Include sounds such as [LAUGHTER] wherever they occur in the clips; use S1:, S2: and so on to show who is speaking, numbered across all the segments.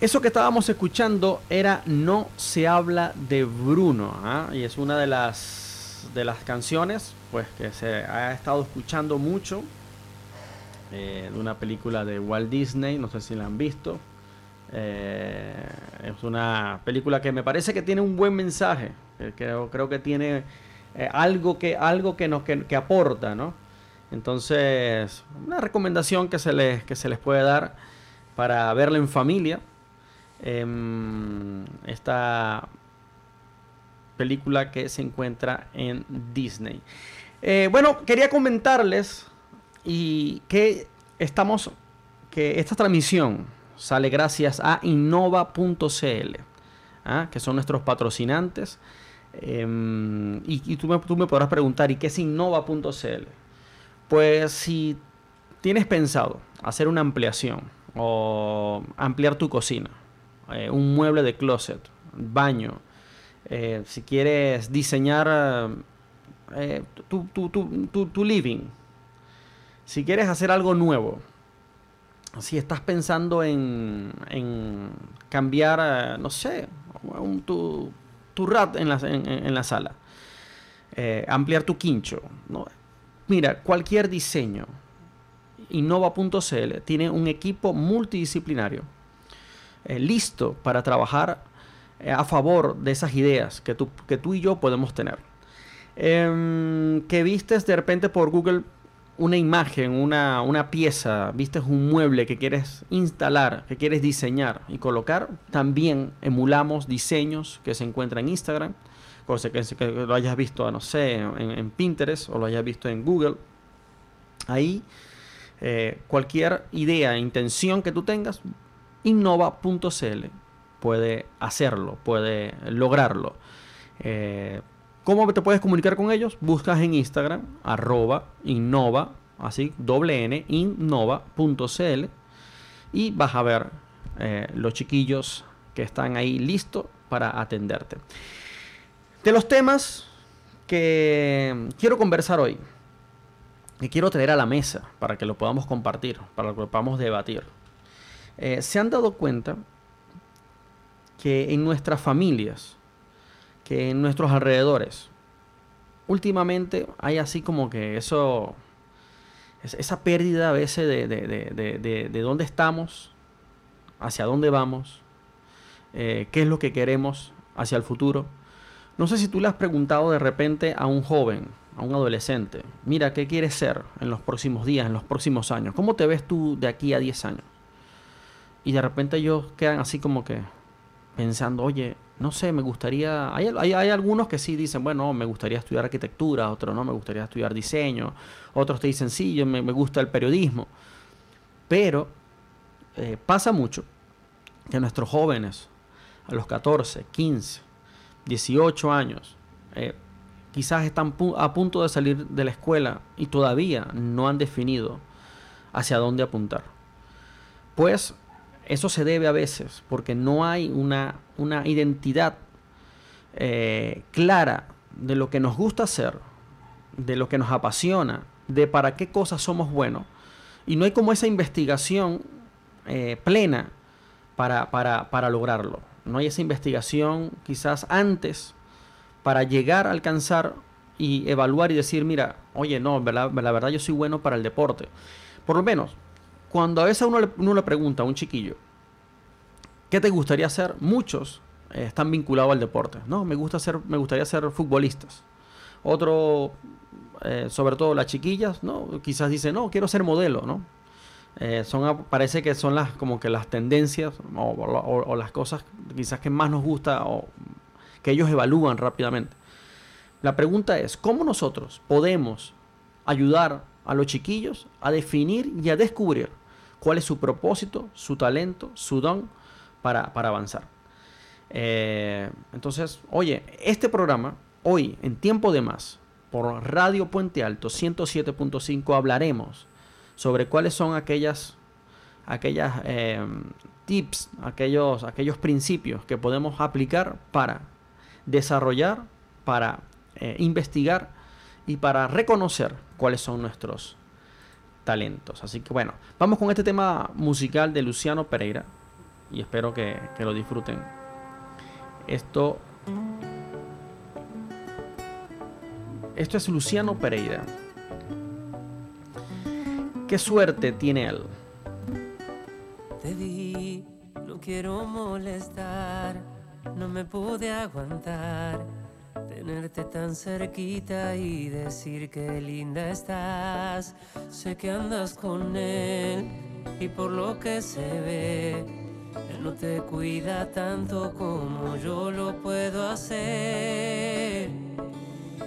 S1: Eso que estábamos escuchando era No se habla de Bruno, ¿ah? y es una de las, de las canciones pues, que se ha estado escuchando mucho eh, de una película de Walt Disney, no sé si la han visto. Eh, es una película que me parece que tiene un buen mensaje, creo, creo que tiene eh, algo, que, algo que, nos, que, aporta, ¿no? Entonces, una recomendación que se les, que se les puede dar para verla en familia Em, esta película que se encuentra en Disney. Eh, bueno, quería comentarles y que estamos, que esta transmisión sale gracias a innova.cl, ¿ah? que son nuestros patrocinantes. Em, y, tú, me, tú, me, podrás preguntar, ¿y qué es innova.cl? Pues si tienes pensado hacer una ampliación o ampliar tu cocina, eh, un mueble de closet, baño, eh, si quieres diseñar eh, tu, living, si quieres hacer algo nuevo, si estás pensando en, cambiar, no sé, tu, rat en la, sala, ampliar tu quincho, mira, cualquier diseño, Innova.cl tiene un equipo multidisciplinario eh, listo para trabajar eh, a favor de esas ideas que tú, que tú y yo podemos tener. Em, que vistes de repente por Google una imagen, una, una, pieza, vistes un mueble que quieres instalar, que quieres diseñar y colocar, también emulamos diseños que se encuentran en Instagram, cosa que, lo hayas visto, no sé, en, Pinterest o lo hayas visto en Google. Ahí, eh, cualquier idea, intención que tú tengas, innova.cl puede hacerlo, puede lograrlo. Eh, ¿Cómo te puedes comunicar con ellos? Buscas en Instagram, arroba innova, así, doble n, innova.cl y vas a ver eh, los chiquillos que están ahí listos para atenderte. De los temas que quiero conversar hoy, que quiero traer a la mesa para que lo podamos compartir, para que lo podamos debatir. Eh, se han dado cuenta que en nuestras familias, que en nuestros alrededores, últimamente hay así como que eso, esa pérdida a veces de, de, dónde estamos, hacia dónde vamos, eh, qué es lo que queremos hacia el futuro. No sé si tú le has preguntado de repente a un joven, a un adolescente, mira, ¿qué quieres ser en los próximos días, en los próximos años? ¿Cómo te ves tú de aquí a 10 años? Y de repente ellos quedan así como que pensando, oye, no sé, me gustaría... Hay, hay, algunos que sí dicen, bueno, me gustaría estudiar arquitectura, otros no, me gustaría estudiar diseño, otros te dicen, sí, yo me, gusta el periodismo. Pero eh, pasa mucho que nuestros jóvenes, a los 14, 15, 18 años, eh, quizás están a punto de salir de la escuela y todavía no han definido hacia dónde apuntar. Pues eso se debe a veces porque no hay una, una identidad eh, clara de lo que nos gusta hacer, de lo que nos apasiona, de para qué cosas somos buenos. Y no hay como esa investigación eh, plena para, para, lograrlo. No hay esa investigación quizás antes para llegar a alcanzar y evaluar y decir, mira, oye, no, la verdad yo soy bueno para el deporte. Por lo menos, cuando a veces uno le, uno le pregunta a un chiquillo, ¿qué te gustaría hacer? Muchos eh, están vinculados al deporte. No, me, gusta ser, me gustaría ser futbolistas. Otro, eh, sobre todo las chiquillas, ¿no? Quizás dicen, no, quiero ser modelo, ¿no? Eh, son, parece que son las, como que las tendencias o, las cosas quizás que más nos gusta o que ellos evalúan rápidamente. La pregunta es, ¿cómo nosotros podemos ayudar a los chiquillos a definir y a descubrir cuál es su propósito, su talento, su don para, avanzar. Eh, entonces, oye, este programa, hoy, en tiempo de más, por Radio Puente Alto 107.5, hablaremos sobre cuáles son aquellas, aquellas eh, tips, aquellos, aquellos principios que podemos aplicar para desarrollar, para eh, investigar y para reconocer cuáles son nuestros Así que bueno, vamos con este tema musical de Luciano Pereira, y espero que, que lo disfruten. Esto, esto es Luciano Pereira. ¿Qué suerte tiene él?
S2: Te vi, no quiero molestar, no me pude aguantar. Tenerte tan cerquita y decir que linda estás. Sé que andas con él y por lo que se ve, él no te cuida tanto como yo lo puedo hacer.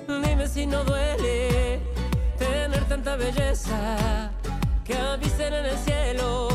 S2: Dime si no duele tener tanta belleza que avisen en el cielo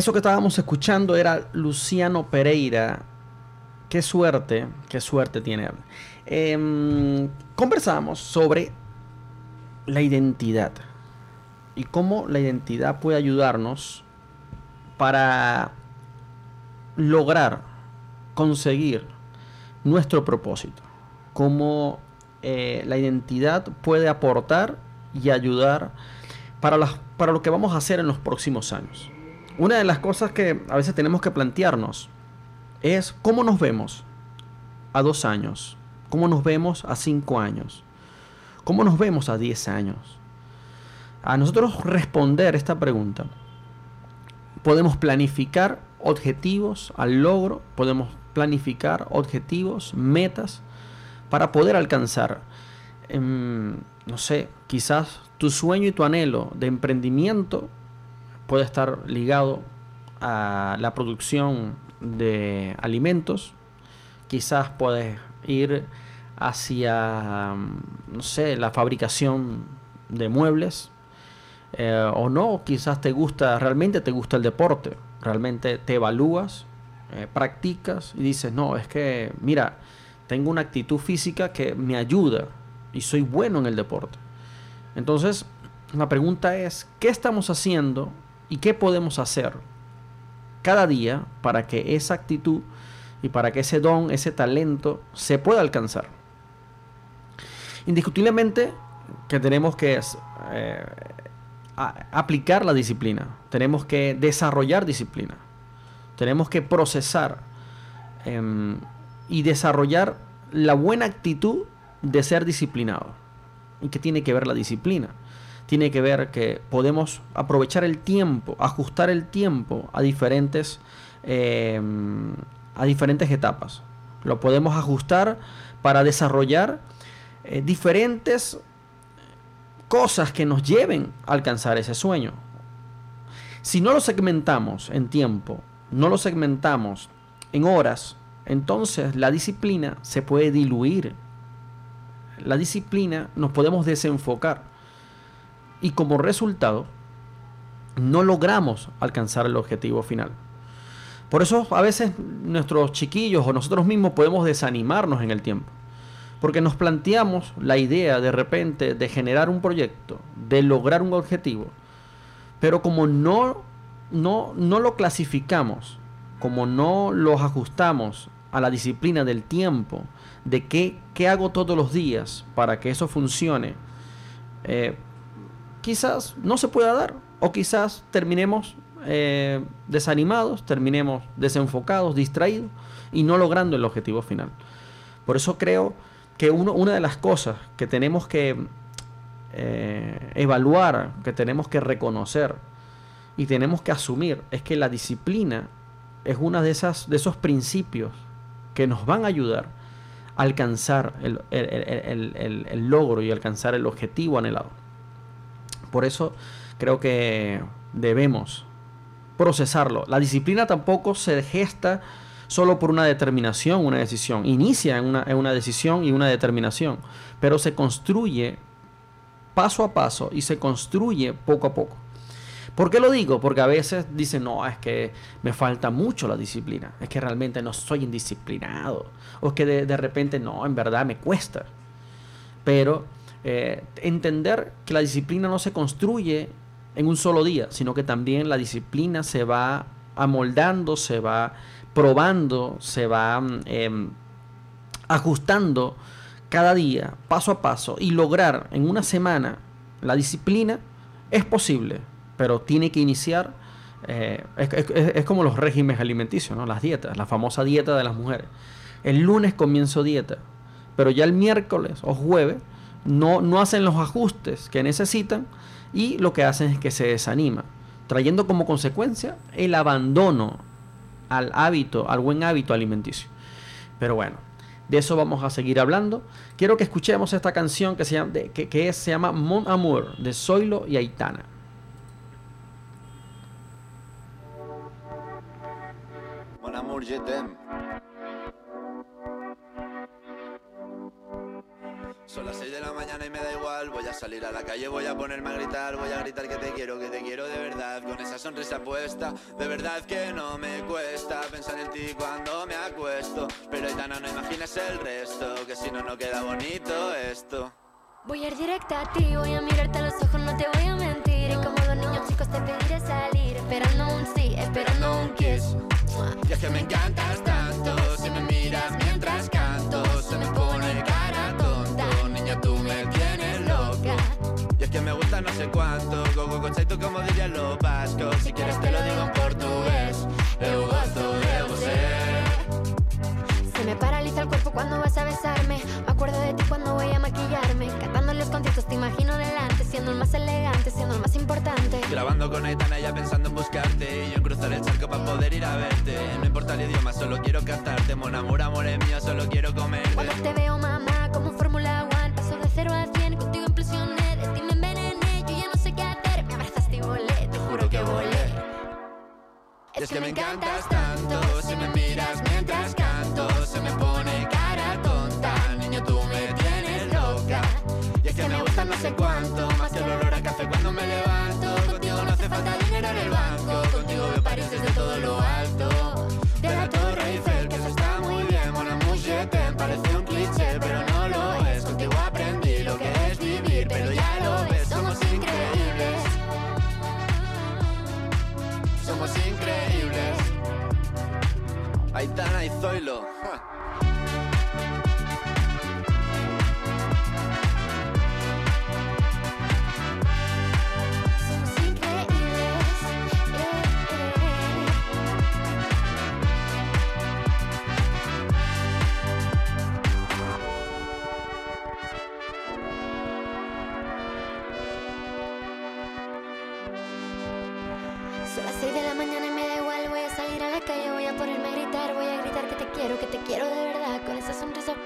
S1: Eso que estábamos escuchando era Luciano Pereira. Qué suerte, qué suerte tiene. Em, conversamos sobre la identidad y cómo la identidad puede ayudarnos para lograr conseguir nuestro propósito. Cómo eh, la identidad puede aportar y ayudar para lo que vamos a hacer en los próximos años. Una de las cosas que a veces tenemos que plantearnos es cómo nos vemos a dos años, cómo nos vemos a cinco años, cómo nos vemos a diez años. A nosotros responder esta pregunta, podemos planificar objetivos al logro, podemos planificar objetivos, metas para poder alcanzar, em, no sé, quizás tu sueño y tu anhelo de emprendimiento puede estar ligado a la producción de alimentos. Quizás puedes ir hacia, mm, no sé, la fabricación de muebles. Eh, o no, quizás te gusta, realmente te gusta el deporte. Realmente te evalúas, eh, practicas y dices, no, es que, mira, tengo una actitud física que me ayuda y soy bueno en el deporte. Entonces, la pregunta es, ¿qué estamos haciendo y qué podemos hacer cada día para que esa actitud y para que ese don, ese talento se pueda alcanzar? Indiscutiblemente que tenemos que eh, aplicar la disciplina, tenemos que desarrollar disciplina, tenemos que procesar em, y desarrollar la buena actitud de ser disciplinado. ¿Y qué tiene que ver la disciplina? Tiene que ver que podemos aprovechar el tiempo, ajustar el tiempo a diferentes, em, a diferentes etapas. Lo podemos ajustar para desarrollar eh, diferentes cosas que nos lleven a alcanzar ese sueño. Si no lo segmentamos en tiempo, no lo segmentamos en horas, entonces la disciplina se puede diluir. La disciplina nos podemos desenfocar. Y como resultado, no logramos alcanzar el objetivo final. Por eso a veces nuestros chiquillos o nosotros mismos podemos desanimarnos en el tiempo. Porque nos planteamos la idea de repente de generar un proyecto, de lograr un objetivo. Pero como no, no, no lo clasificamos, como no los ajustamos a la disciplina del tiempo, de qué, qué hago todos los días para que eso funcione, eh, quizás no se pueda dar. O quizás terminemos eh, desanimados, terminemos desenfocados, distraídos y no logrando el objetivo final. Por eso creo que uno, una de las cosas que tenemos que eh, evaluar, que tenemos que reconocer y tenemos que asumir es que la disciplina es uno de, de esos principios que nos van a ayudar a alcanzar el, logro y alcanzar el objetivo anhelado. Por eso creo que debemos procesarlo. La disciplina tampoco se gesta solo por una determinación, una decisión. Inicia en una, en una decisión y una determinación, pero se construye paso a paso y se construye poco a poco. ¿Por qué lo digo? Porque a veces dicen, no, es que me falta mucho la disciplina, es que realmente no soy indisciplinado, o es que de, repente no, en verdad me cuesta. Pero eh, entender que la disciplina no se construye en un solo día, sino que también la disciplina se va amoldando, se va probando, se va em, ajustando cada día, paso a paso, y lograr en una semana la disciplina es posible pero tiene que iniciar. Eh, es, como los regímenes alimenticios, ¿no? las dietas, la famosa dieta de las mujeres. El lunes comienzo dieta, pero ya el miércoles o jueves no, no hacen los ajustes que necesitan y lo que hacen es que se desanima, trayendo como consecuencia el abandono al hábito, al buen hábito alimenticio. Pero bueno, de eso vamos a seguir hablando. Quiero que escuchemos esta canción que se llama, que, se llama Mon Amour de Zoilo y Aitana.
S3: Son las 6 de la mañana y me da igual. Voy a salir a la calle, voy a ponerme a gritar. Voy a gritar que te quiero, que te quiero de verdad. Con esa sonrisa puesta, de verdad que no me cuesta pensar en ti cuando me acuesto. Pero Aitana, no imaginas el resto, que si no, no queda bonito esto.
S4: Voy a ir directa a ti, voy a mirarte a los ojos, no te voy a mentir. Y como los niños chicos te pediré salir, esperando un sí, esperando un kiss.
S3: Y es que me encantas no sé cuánto, go go tú como dirían los vascos, si quieres te lo digo en portugués, eu gosto de
S4: Se me paraliza el cuerpo cuando vas a besarme, me acuerdo de ti cuando voy a maquillarme, cantando los conciertos te imagino delante, siendo el más elegante, siendo el más importante.
S3: Grabando con Aitana ya pensando en buscarte y yo en cruzar el charco para poder ir a verte. No importa el idioma, solo quiero cantarte. Mon amor, amor es mío, solo quiero comer.
S4: Cuando te veo, mamá,
S3: Es, que, me encantas tanto, si me miras mientras canto, se me pone cara tonta, niño tú me tienes loca. Y es que me gusta no sé cuánto, más que el olor a café cuando me levanto. Contigo no hace falta dinero en el banco, contigo me París desde todo lo alto. De la Torre Eiffel, que eso está muy bien, Mon amour, parece un cliché, pero no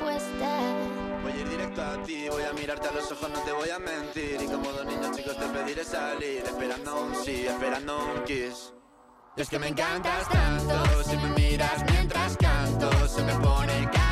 S4: Voy a
S3: ir directo a ti, voy a mirarte a los ojos, no te voy a mentir. Y como dos niños chicos te pediré salir, esperando un sí, esperando kiss. Es que me encantas tanto, si me miras mientras canto, se me pone cara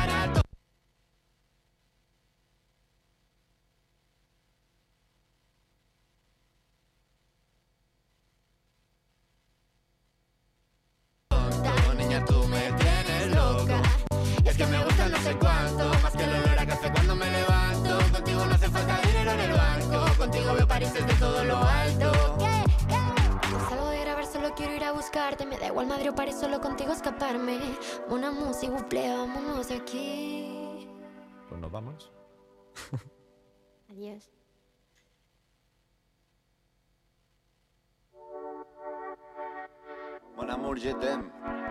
S4: igual Madrid o París, solo contigo escaparme. Una música, buple, vámonos de aquí.
S5: Pues nos vamos. [LAUGHS]
S4: Adiós.
S3: Mon amour, je t'aime.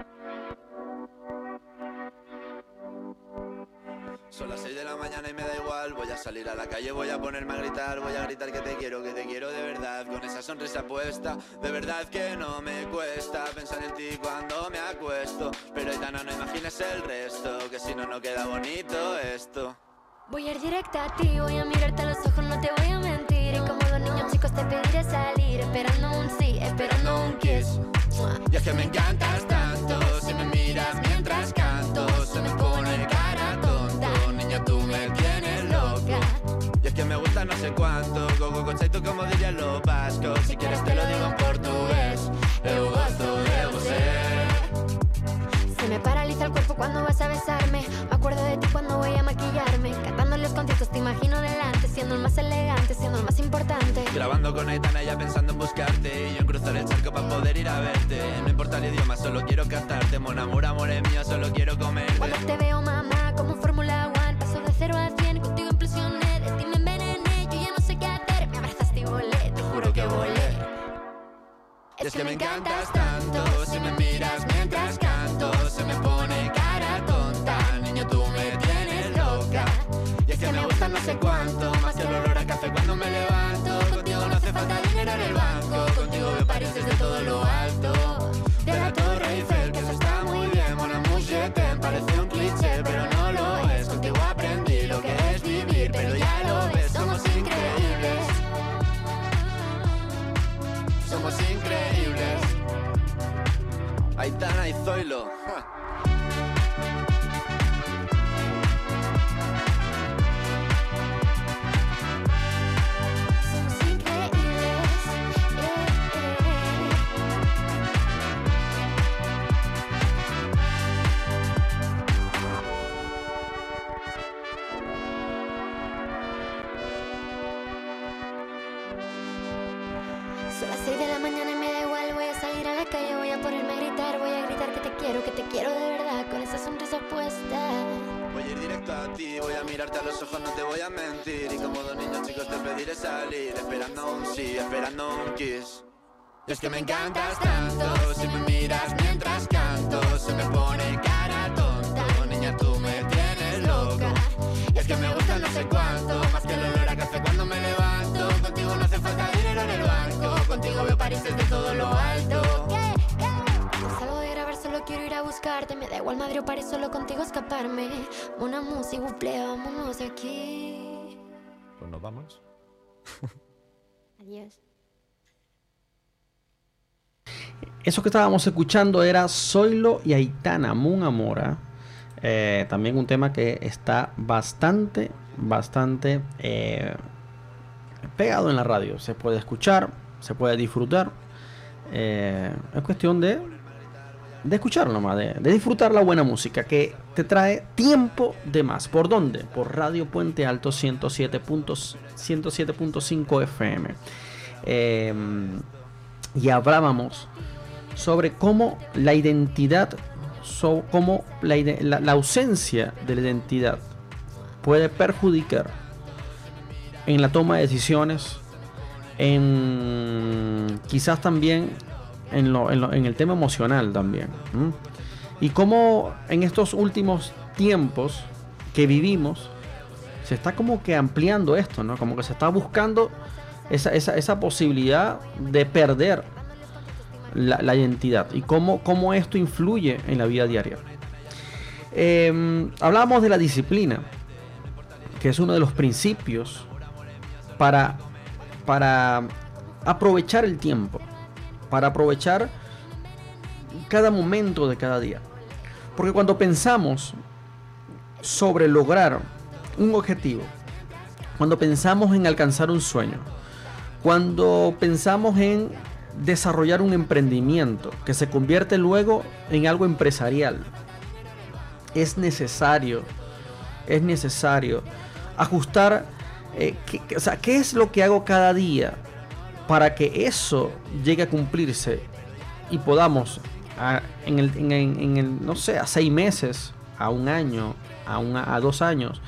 S3: Son las 6 de la mañana y me da igual. Voy a salir a la calle, voy a ponerme a gritar. Voy a gritar que te quiero, que te quiero de verdad. Con esa sonrisa puesta, de verdad que no me cuesta pensar en ti cuando me acuesto. Pero Aitana, no imagines el resto, que si no, no queda bonito esto.
S4: Voy a ir directa a ti, voy a mirarte a los ojos, no te voy a mentir. Y como dos niños chicos te pediré salir, esperando un sí, esperando un kiss.
S3: Y es que me encantas tanto, si me miras mientras no sé cuánto, go go conceito como dirían los vascos. Si quieres te lo digo en portugués, eu gosto de você.
S4: Se me paraliza el cuerpo cuando vas a besarme. Me acuerdo de ti cuando voy a maquillarme. Cantando los conciertos te imagino delante, siendo el más elegante, siendo el más importante.
S3: Grabando con Aitana ya pensando en buscarte Y yo en cruzar el charco para poder ir a verte No importa el idioma, solo quiero cantarte Mon amor, amor es mío, solo quiero comerte
S4: Cuando te veo, mamá, Y
S3: es que me encantas tanto, si me miras mientras canto, se me pone cara tonta. Niño, tú me tienes loca. Y es que me gusta no sé cuánto, más que el olor a café cuando me levanto. Contigo no hace falta dinero en el banco, contigo veo París desde todo lo alto. Y Zoilo. Los ojos, no te voy a mentir. Y como dos niños chicos te pediré salir, esperando un sí, esperando un kiss. Es que me encantas tanto, si me miras mientras canto, se me pone cara tonta. Niña, tú me tienes loca. Y es que me gusta no sé cuánto, más que el olor a café cuando me levanto. Contigo no hace falta dinero en el banco, contigo veo París desde todo lo alto.
S4: Buscarte. Me da igual Madrid o París, solo contigo escaparme. Una música, buple, vámonos de aquí.
S5: Pues nos vamos. [LAUGHS]
S4: Adiós.
S1: Eso que estábamos escuchando era Zoilo y Aitana, Mun Amora. Eh, también un tema que está bastante, bastante eh, pegado en la radio. Se puede escuchar, se puede disfrutar. Eh, es cuestión de, de escuchar nomás, de, de disfrutar la buena música que te trae tiempo de más. ¿Por dónde? Por Radio Puente Alto 107 puntos- 107.5 FM. Eh, y hablábamos sobre cómo la identidad, cómo la, la- la ausencia de la identidad puede perjudicar en la toma de decisiones, en quizás también en, el tema emocional también. Y cómo en estos últimos tiempos que vivimos se está como que ampliando esto, ¿no? Como que se está buscando esa, esa- esa posibilidad de perder la, identidad y cómo, cómo esto influye en la vida diaria. Eh, hablamos de la disciplina, que es uno de los principios para, para aprovechar el tiempo, para aprovechar cada momento de cada día. Porque cuando pensamos sobre lograr un objetivo, cuando pensamos en alcanzar un sueño, cuando pensamos en desarrollar un emprendimiento que se convierte luego en algo empresarial, es necesario, es necesario ajustar, eh, o sea, qué es lo que hago cada día para que eso llegue a cumplirse y podamos en, el, no sé, a seis meses, a un año, a, a dos años,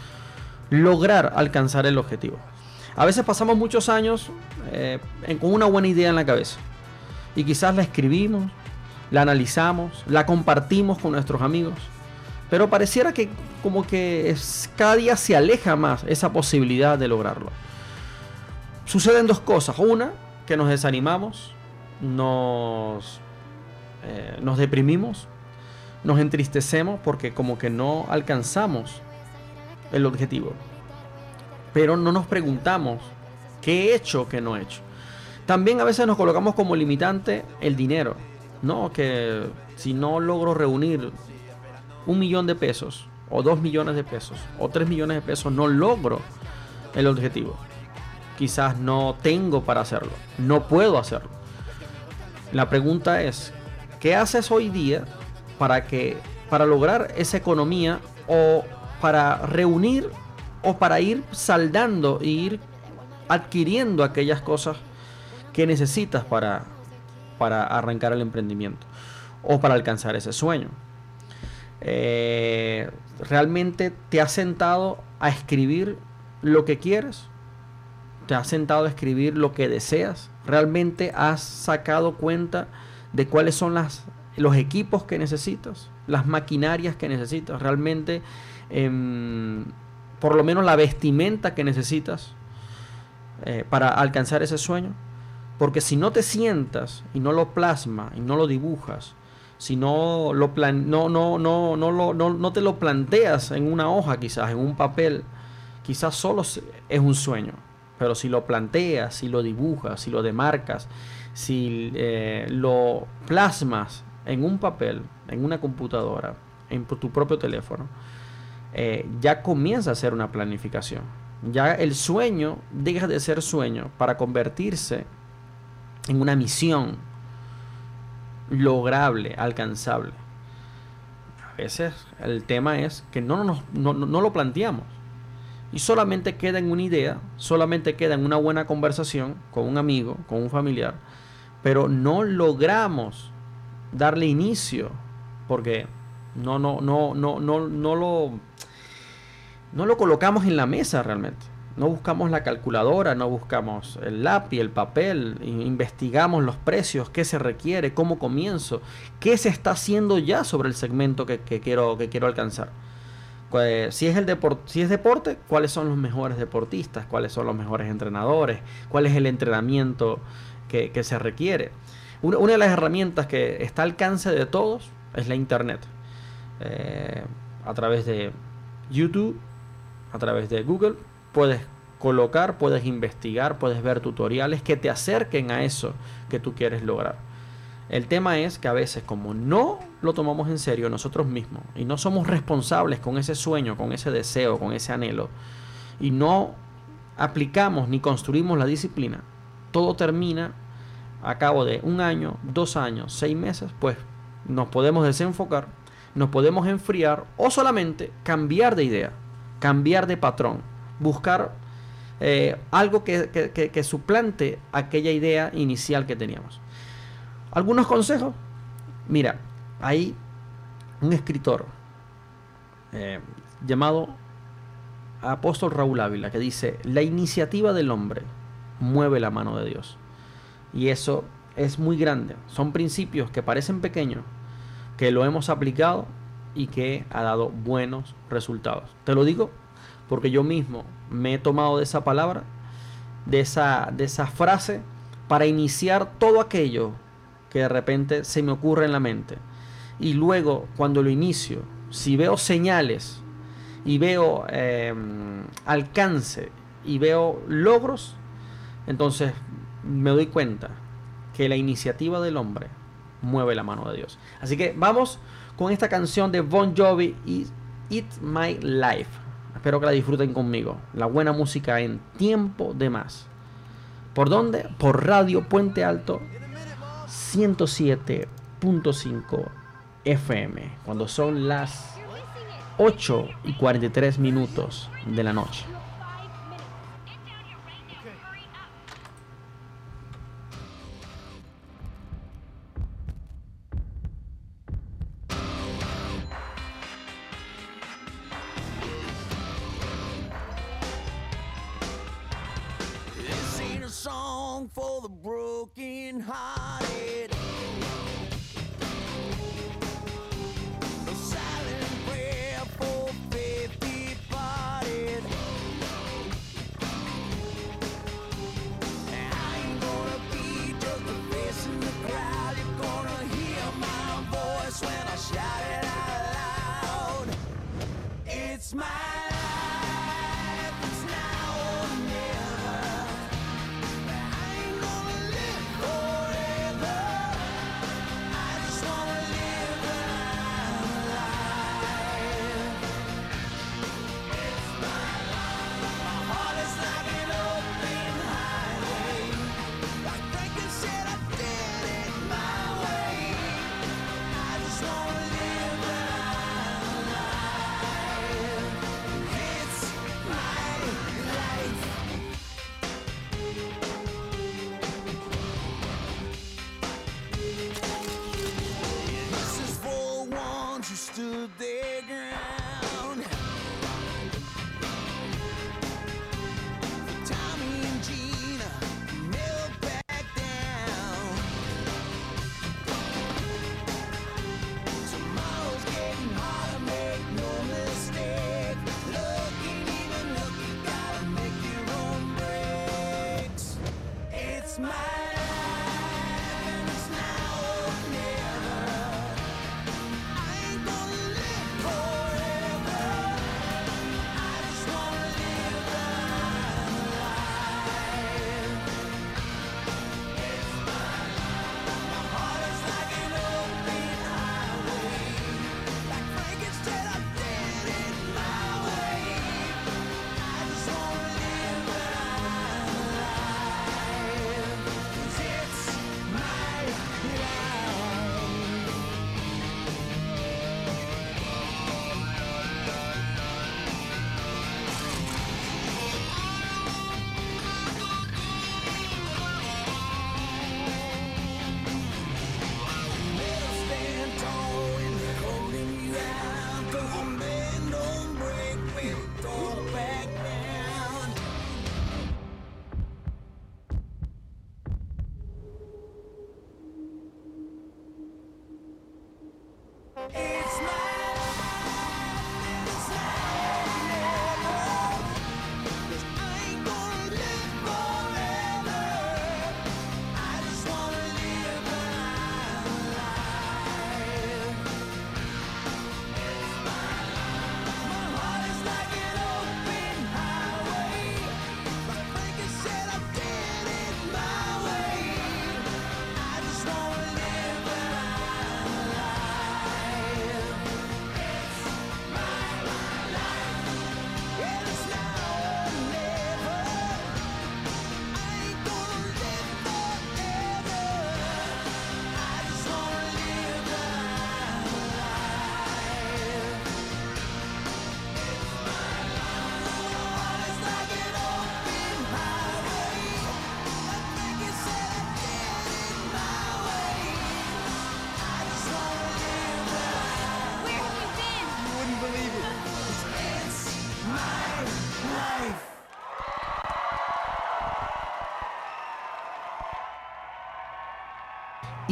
S1: lograr alcanzar el objetivo. A veces pasamos muchos años eh, con una buena idea en la cabeza y quizás la escribimos, la analizamos, la compartimos con nuestros amigos, pero pareciera que como que cada día se aleja más esa posibilidad de lograrlo. Suceden dos cosas. Una, que nos desanimamos, nos, eh, nos deprimimos, nos entristecemos porque como que no alcanzamos el objetivo. Pero no nos preguntamos qué he hecho qué no he hecho. También a veces nos colocamos como limitante el dinero. No, que si no logro reunir un millón de pesos, o dos millones de pesos, o tres millones de pesos, no logro el objetivo. Quizás no tengo para hacerlo, no puedo hacerlo. La pregunta es, ¿qué haces hoy día para que para lograr esa economía o para reunir o para ir saldando e ir adquiriendo aquellas cosas que necesitas para para arrancar el emprendimiento o para alcanzar ese sueño? Eh, ¿Realmente te has sentado a escribir lo que quieres? ¿Te has sentado a escribir lo que deseas? ¿Realmente has sacado cuenta de cuáles son las, los equipos que necesitas? ¿Las maquinarias que necesitas? ¿Realmente, em, por lo menos la vestimenta que necesitas eh, para alcanzar ese sueño? Porque si no te sientas y no lo plasmas y no lo dibujas, si no lo plan no, no, no, no, no, no te lo planteas en una hoja quizás, en un papel, quizás solo es un sueño. Pero si lo planteas, si lo dibujas, si lo demarcas, si eh, lo plasmas en un papel, en una computadora, en tu propio teléfono, eh, ya comienza a ser una planificación. Ya el sueño deja de ser sueño para convertirse en una misión lograble, alcanzable. A veces el tema es que no- no lo planteamos y solamente queda en una idea, solamente queda en una buena conversación con un amigo, con un familiar, pero no logramos darle inicio porque no, no, no, no, no, no lo no lo colocamos en la mesa realmente. No buscamos la calculadora, no buscamos el lápiz, el papel, in- investigamos los precios, qué se requiere, cómo comienzo, qué se está haciendo ya sobre el segmento que quiero, que quiero alcanzar. Si es, el deporte, cuáles son los mejores deportistas, cuáles son los mejores entrenadores, cuál es el entrenamiento que, se requiere. Una, una de las herramientas que está al alcance de todos es la internet. Eh, a través de YouTube, a través de Google, puedes colocar, puedes investigar, puedes ver tutoriales que te acerquen a eso que tú quieres lograr. El tema es que a veces como no lo tomamos en serio nosotros mismos y no somos responsables con ese sueño, con ese deseo, con ese anhelo y no aplicamos ni construimos la disciplina, todo termina a cabo de un año, dos años, seis meses, pues nos podemos desenfocar, nos podemos enfriar o solamente cambiar de idea, cambiar de patrón, buscar eh, algo que, que- suplante aquella idea inicial que teníamos. Algunos consejos. Mira, hay un escritor eh, llamado Apóstol Raúl Ávila que dice, la iniciativa del hombre mueve la mano de Dios. Y eso es muy grande. Son principios que parecen pequeños, que lo hemos aplicado y que ha dado buenos resultados. Te lo digo porque yo mismo me he tomado de esa palabra, de esa, de esa frase, para iniciar todo aquello que de repente se me ocurre en la mente. Y luego, cuando lo inicio, si veo señales y veo em, alcance y veo logros, entonces me doy cuenta que la iniciativa del hombre mueve la mano de Dios. Así que vamos con esta canción de Bon Jovi y It My Life. Espero que la disfruten conmigo. La buena música en tiempo de más. ¿Por dónde? Por Radio Puente Alto 107.5 FM, cuando son las 8 y 43 minutos de la noche.
S6: for the broken hearted.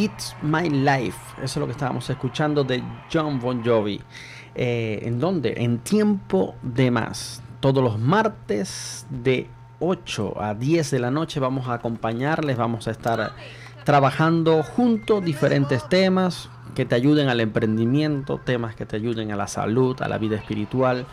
S6: It's My Life.
S1: Eso es lo que estábamos escuchando de John Bon Jovi. Eh, ¿En dónde? En tiempo de más. Todos los martes de 8 a 10 de la noche vamos a acompañarles, vamos a estar trabajando juntos diferentes temas que te ayuden al emprendimiento, temas que te ayuden a la salud, a la vida espiritual,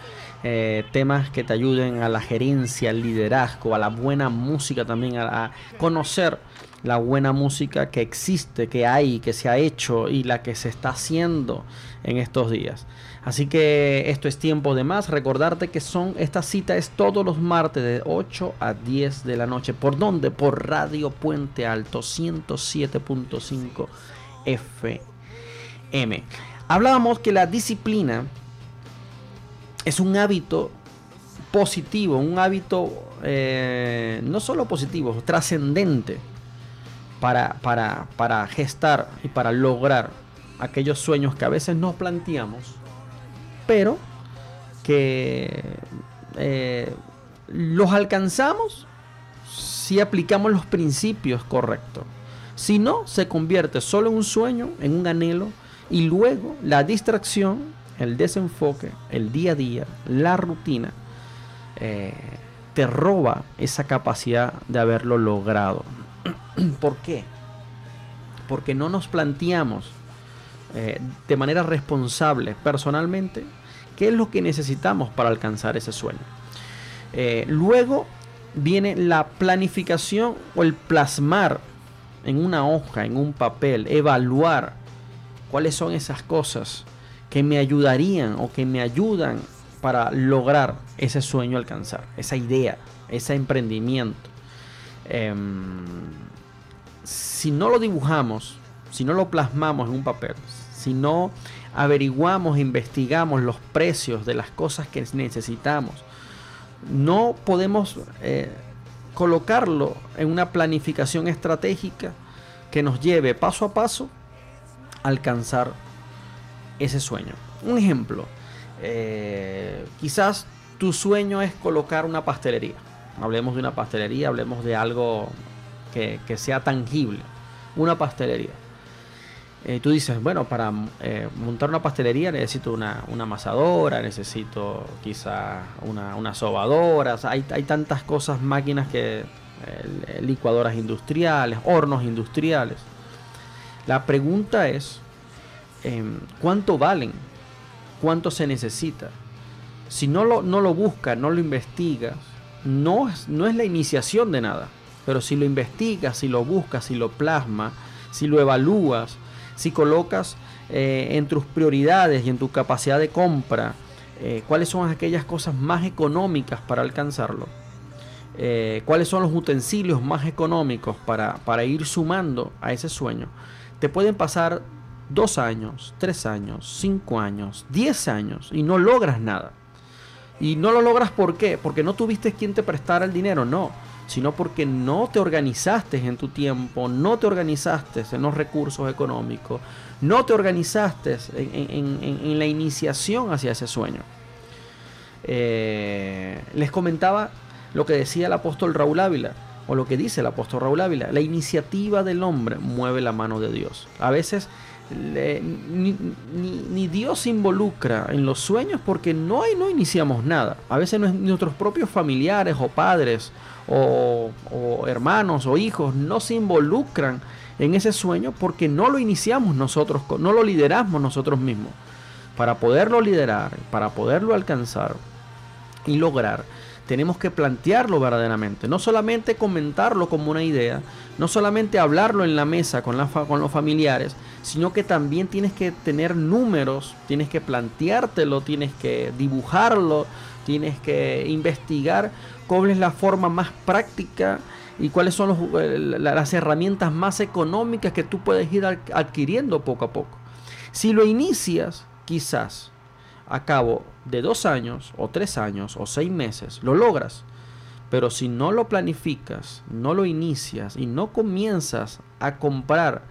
S1: eh, temas que te ayuden a la gerencia, al liderazgo, a la buena música también, a conocer la buena música que existe, que hay, que se ha hecho y la que se está haciendo en estos días. Así que esto es tiempo de más. Recordarte que son esta cita es todos los martes de 8 a 10 de la noche. ¿Por dónde? Por Radio Puente Alto 107.5 FM. Hablábamos que la disciplina es un hábito positivo, un hábito eh, no solo positivo, trascendente para, para, para gestar y para lograr aquellos sueños que a veces nos planteamos, pero que eh, los alcanzamos si aplicamos los principios correctos. Si no, se convierte solo en un sueño, en un anhelo, y luego la distracción, el desenfoque, el día a día, la rutina, eh, te roba esa capacidad de haberlo logrado. [CLEARS THROAT] ¿Por qué? Porque no nos planteamos eh, de manera responsable, personalmente, qué es lo que necesitamos para alcanzar ese sueño. Eh, luego viene la planificación o el plasmar en una hoja, en un papel, evaluar cuáles son esas cosas que me ayudarían o que me ayudan para lograr ese sueño alcanzar, esa idea, ese emprendimiento. Em, si no lo dibujamos, si no lo plasmamos en un papel, si no averiguamos, investigamos los precios de las cosas que necesitamos, no podemos eh, colocarlo en una planificación estratégica que nos lleve paso a paso a alcanzar ese sueño. Un ejemplo, eh, quizás tu sueño es colocar una pastelería. Hablemos de una pastelería, hablemos de algo que, sea tangible. Una pastelería. Eh, tú dices, bueno, para eh, montar una pastelería necesito una, amasadora, necesito quizá una, una sobadora, hay, tantas cosas, máquinas que, eh, licuadoras industriales, hornos industriales. La pregunta es, em, ¿cuánto valen? ¿Cuánto se necesita? Si no lo, no lo buscas, no lo investigas, no es, no es la iniciación de nada. Pero si lo investigas, si lo buscas, si lo plasmas, si lo evalúas, si colocas eh, en tus prioridades y en tu capacidad de compra eh, cuáles son aquellas cosas más económicas para alcanzarlo, eh, cuáles son los utensilios más económicos para, para ir sumando a ese sueño, te pueden pasar dos años, tres años, cinco años, diez años y no logras nada. Y no lo logras ¿por qué? Porque no tuviste quien te prestara el dinero, no sino porque no te organizaste en tu tiempo, no te organizaste en los recursos económicos, no te organizaste en, la iniciación hacia ese sueño. Eh, les comentaba lo que decía el apóstol Raúl Ávila, o lo que dice el apóstol Raúl Ávila, la iniciativa del hombre mueve la mano de Dios. A veces ni, Dios se involucra en los sueños porque no, no iniciamos nada. A veces nuestros propios familiares o padres o, hermanos o hijos no se involucran en ese sueño porque no lo iniciamos nosotros, no lo lideramos nosotros mismos. Para poderlo liderar, para poderlo alcanzar y lograr, tenemos que plantearlo verdaderamente, no solamente comentarlo como una idea, no solamente hablarlo en la mesa con, los familiares, sino que también tienes que tener números, tienes que planteártelo, tienes que dibujarlo, tienes que investigar cuál es la forma más práctica y cuáles son eh, las herramientas más económicas que tú puedes ir adquiriendo poco a poco. Si lo inicias, quizás a cabo de dos años o tres años o seis meses, lo logras. Pero si no lo planificas, no lo inicias y no comienzas a comprar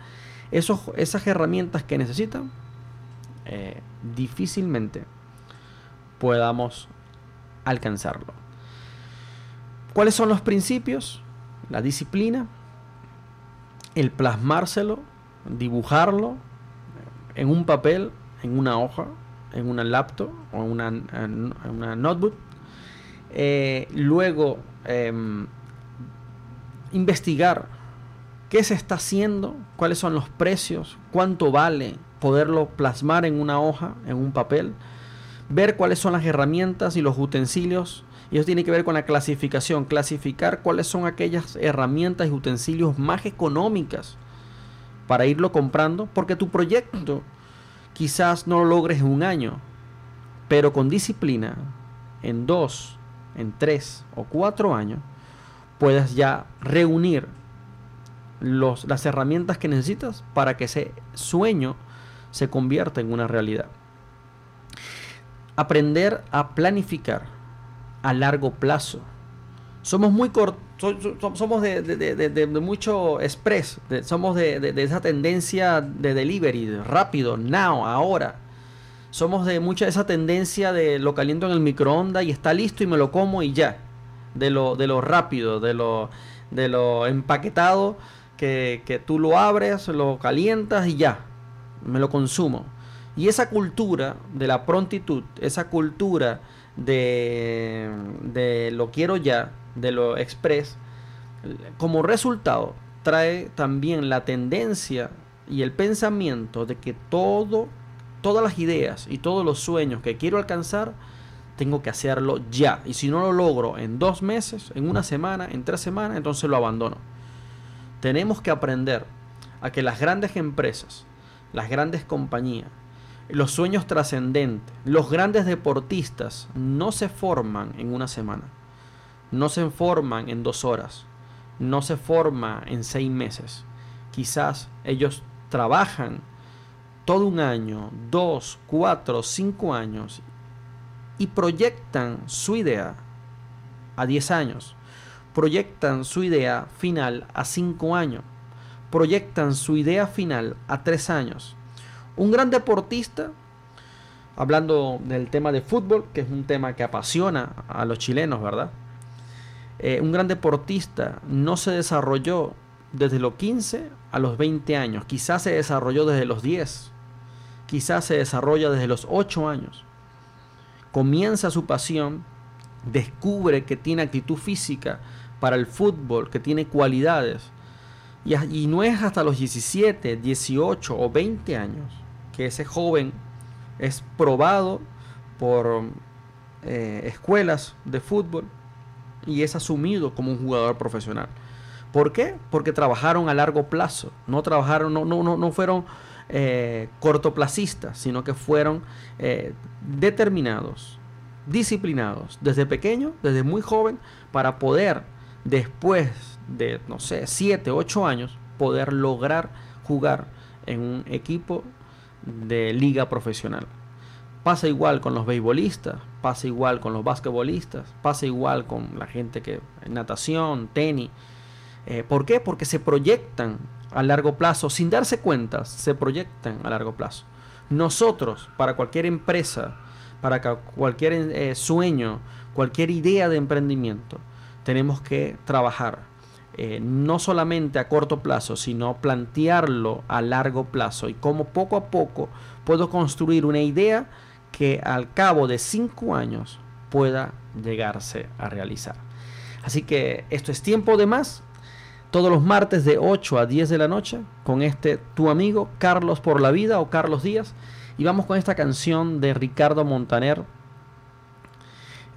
S1: esos, esas herramientas que necesitan, eh, difícilmente podamos alcanzarlo. ¿Cuáles son los principios? La disciplina, el plasmárselo, dibujarlo en un papel, en una hoja, en una laptop o en una, una notebook. Eh, luego, em, investigar qué se está haciendo, cuáles son los precios, cuánto vale poderlo plasmar en una hoja, en un papel, ver cuáles son las herramientas y los utensilios. Y eso tiene que ver con la clasificación, clasificar cuáles son aquellas herramientas y utensilios más económicas para irlo comprando, porque tu proyecto quizás no lo logres en un año, pero con disciplina, en dos, en tres o cuatro años, puedas ya reunir las herramientas que necesitas para que ese sueño se convierta en una realidad. Aprender a planificar a largo plazo. Somos muy cortos, somos de, de- de- de- mucho express, somos de, esa tendencia de delivery, de rápido, now, ahora. Somos de mucha esa tendencia de lo caliento en el microondas y está listo y me lo como y ya. De lo, de lo rápido, de lo, de lo empaquetado, que, que tú lo abres, lo calientas y ya. Me lo consumo. Y esa cultura de la prontitud, esa cultura de, de lo quiero ya, de lo express, como resultado trae también la tendencia y el pensamiento de que todo, todas las ideas y todos los sueños que quiero alcanzar, tengo que hacerlo ya. Y si no lo logro en dos meses, en una semana, en tres semanas, entonces lo abandono. Tenemos que aprender a que las grandes empresas, las grandes compañías, los sueños trascendentes, los grandes deportistas no se forman en una semana, no se forman en dos horas, no se forma en seis meses. Quizás ellos trabajan todo un año, dos, cuatro, cinco años y proyectan su idea a 10 años, proyectan su idea final a 5 años, proyectan su idea final a 3 años. Un gran deportista, hablando del tema de fútbol, que es un tema que apasiona a los chilenos, ¿verdad? Eh, un gran deportista no se desarrolló desde los 15 a los 20 años, quizás se desarrolló desde los 10, quizás se desarrolla desde los 8 años. Comienza su pasión, descubre que tiene actitud física para el fútbol, que tiene cualidades. Y, y no es hasta los 17, 18 o 20 años que ese joven es probado por eh, escuelas de fútbol y es asumido como un jugador profesional. ¿Por qué? Porque trabajaron a largo plazo, no trabajaron, no, no, no, no fueron eh, cortoplacistas, sino que fueron eh, determinados, disciplinados desde pequeño, desde muy joven, para poder después de, no sé, 7, 8 años, poder lograr jugar en un equipo de liga profesional. Pasa igual con los beisbolistas, pasa igual con los basquetbolistas, pasa igual con la gente que natación, tenis. Eh, ¿Por qué? Porque se proyectan a largo plazo, sin darse cuenta, se proyectan a largo plazo. Nosotros, para cualquier empresa, para cualquier eh, sueño, cualquier idea de emprendimiento, tenemos que trabajar eh, no solamente a corto plazo, sino plantearlo a largo plazo y cómo poco a poco puedo construir una idea que al cabo de cinco años pueda llegarse a realizar. Así que esto es tiempo de más. Todos los martes de 8 a 10 de la noche con este tu amigo Carlos por la vida o Carlos Díaz. Y vamos con esta canción de Ricardo Montaner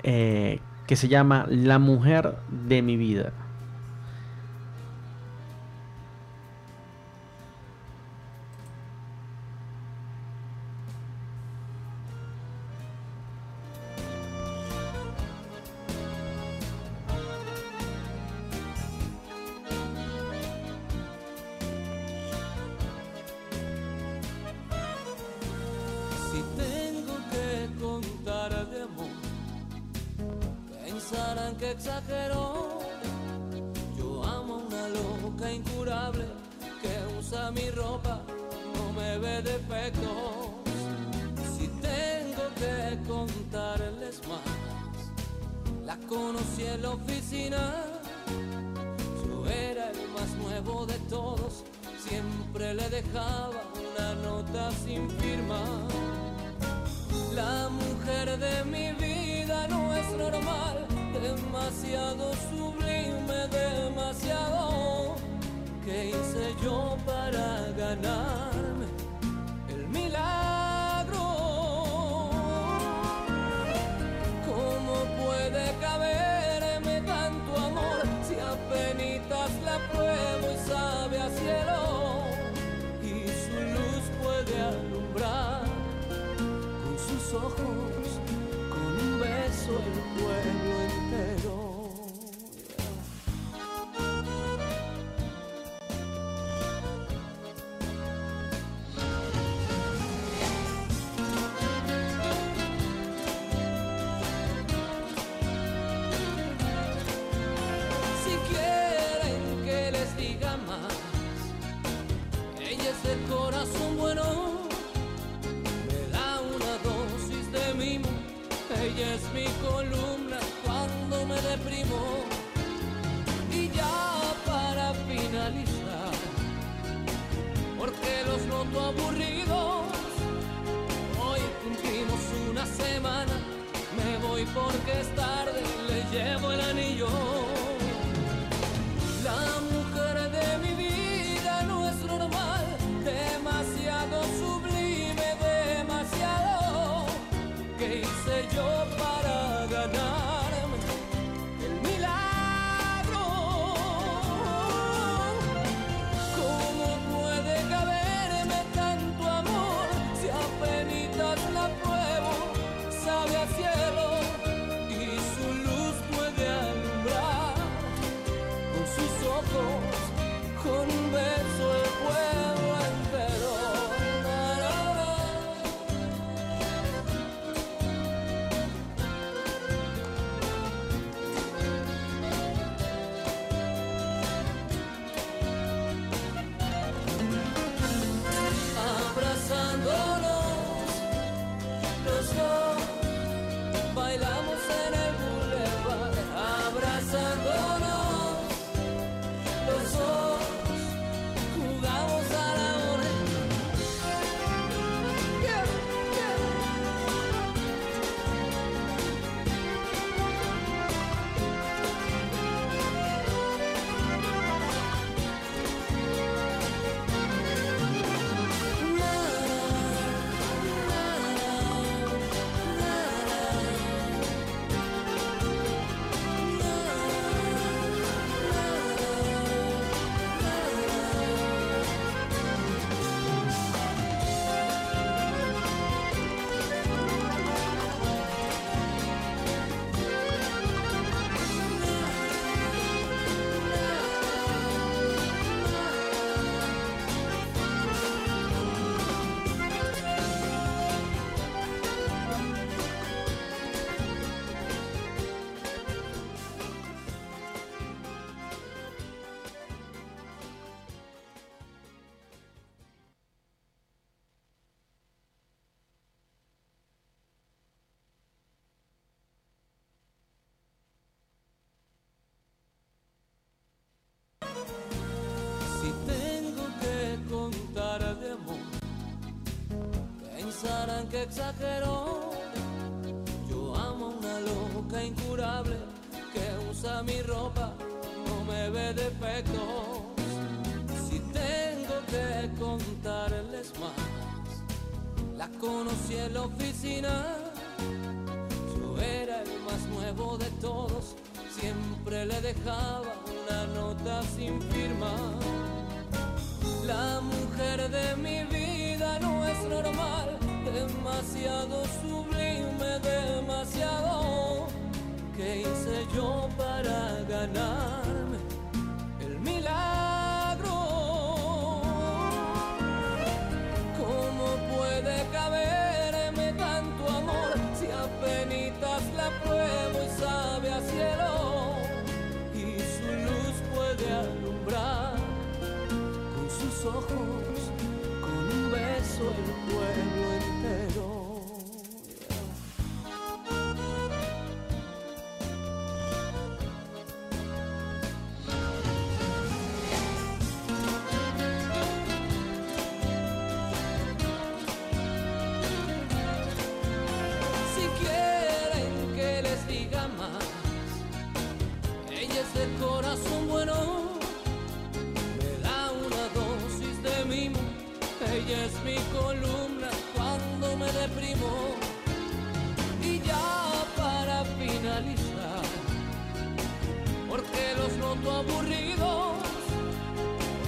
S1: eh, que se llama La mujer de mi vida.
S2: Le dejaba una nota sin firma. La mujer de mi vida no es normal, demasiado sublime, demasiado. ¿Qué hice yo para ganarme ojos, con un beso el pueblo mi columna cuando me deprimo. Y ya para finalizar, porque los noto aburridos, hoy cumplimos una semana, me voy porque es que exagero. Yo amo una loca incurable que usa mi ropa, no me ve defectos. Si tengo que contarles más, la conocí en la oficina. Yo era el más nuevo de todos, siempre le dejaba una nota sin firma. La mujer de mi vida no es normal, demasiado sublime, demasiado. ¿Qué hice yo para ganarme el milagro? ¿Cómo puede caberme tanto amor si apenas la pruebo y sabe a cielo? Y su luz puede alumbrar con sus ojos, con un beso el pueblo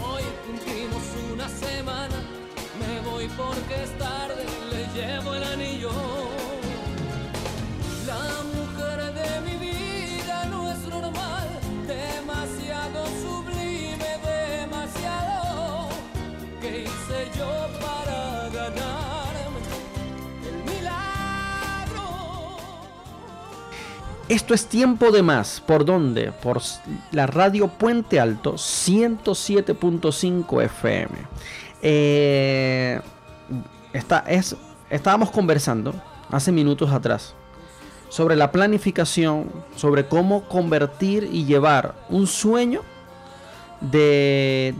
S2: hoy cumplimos una semana, me voy porque es tarde, le llevo el anillo.
S1: Esto es tiempo de más. ¿Por dónde? Por la radio Puente Alto 107.5 FM. Eh, esta es, estábamos conversando hace minutos atrás sobre la planificación, sobre cómo convertir y llevar un sueño de-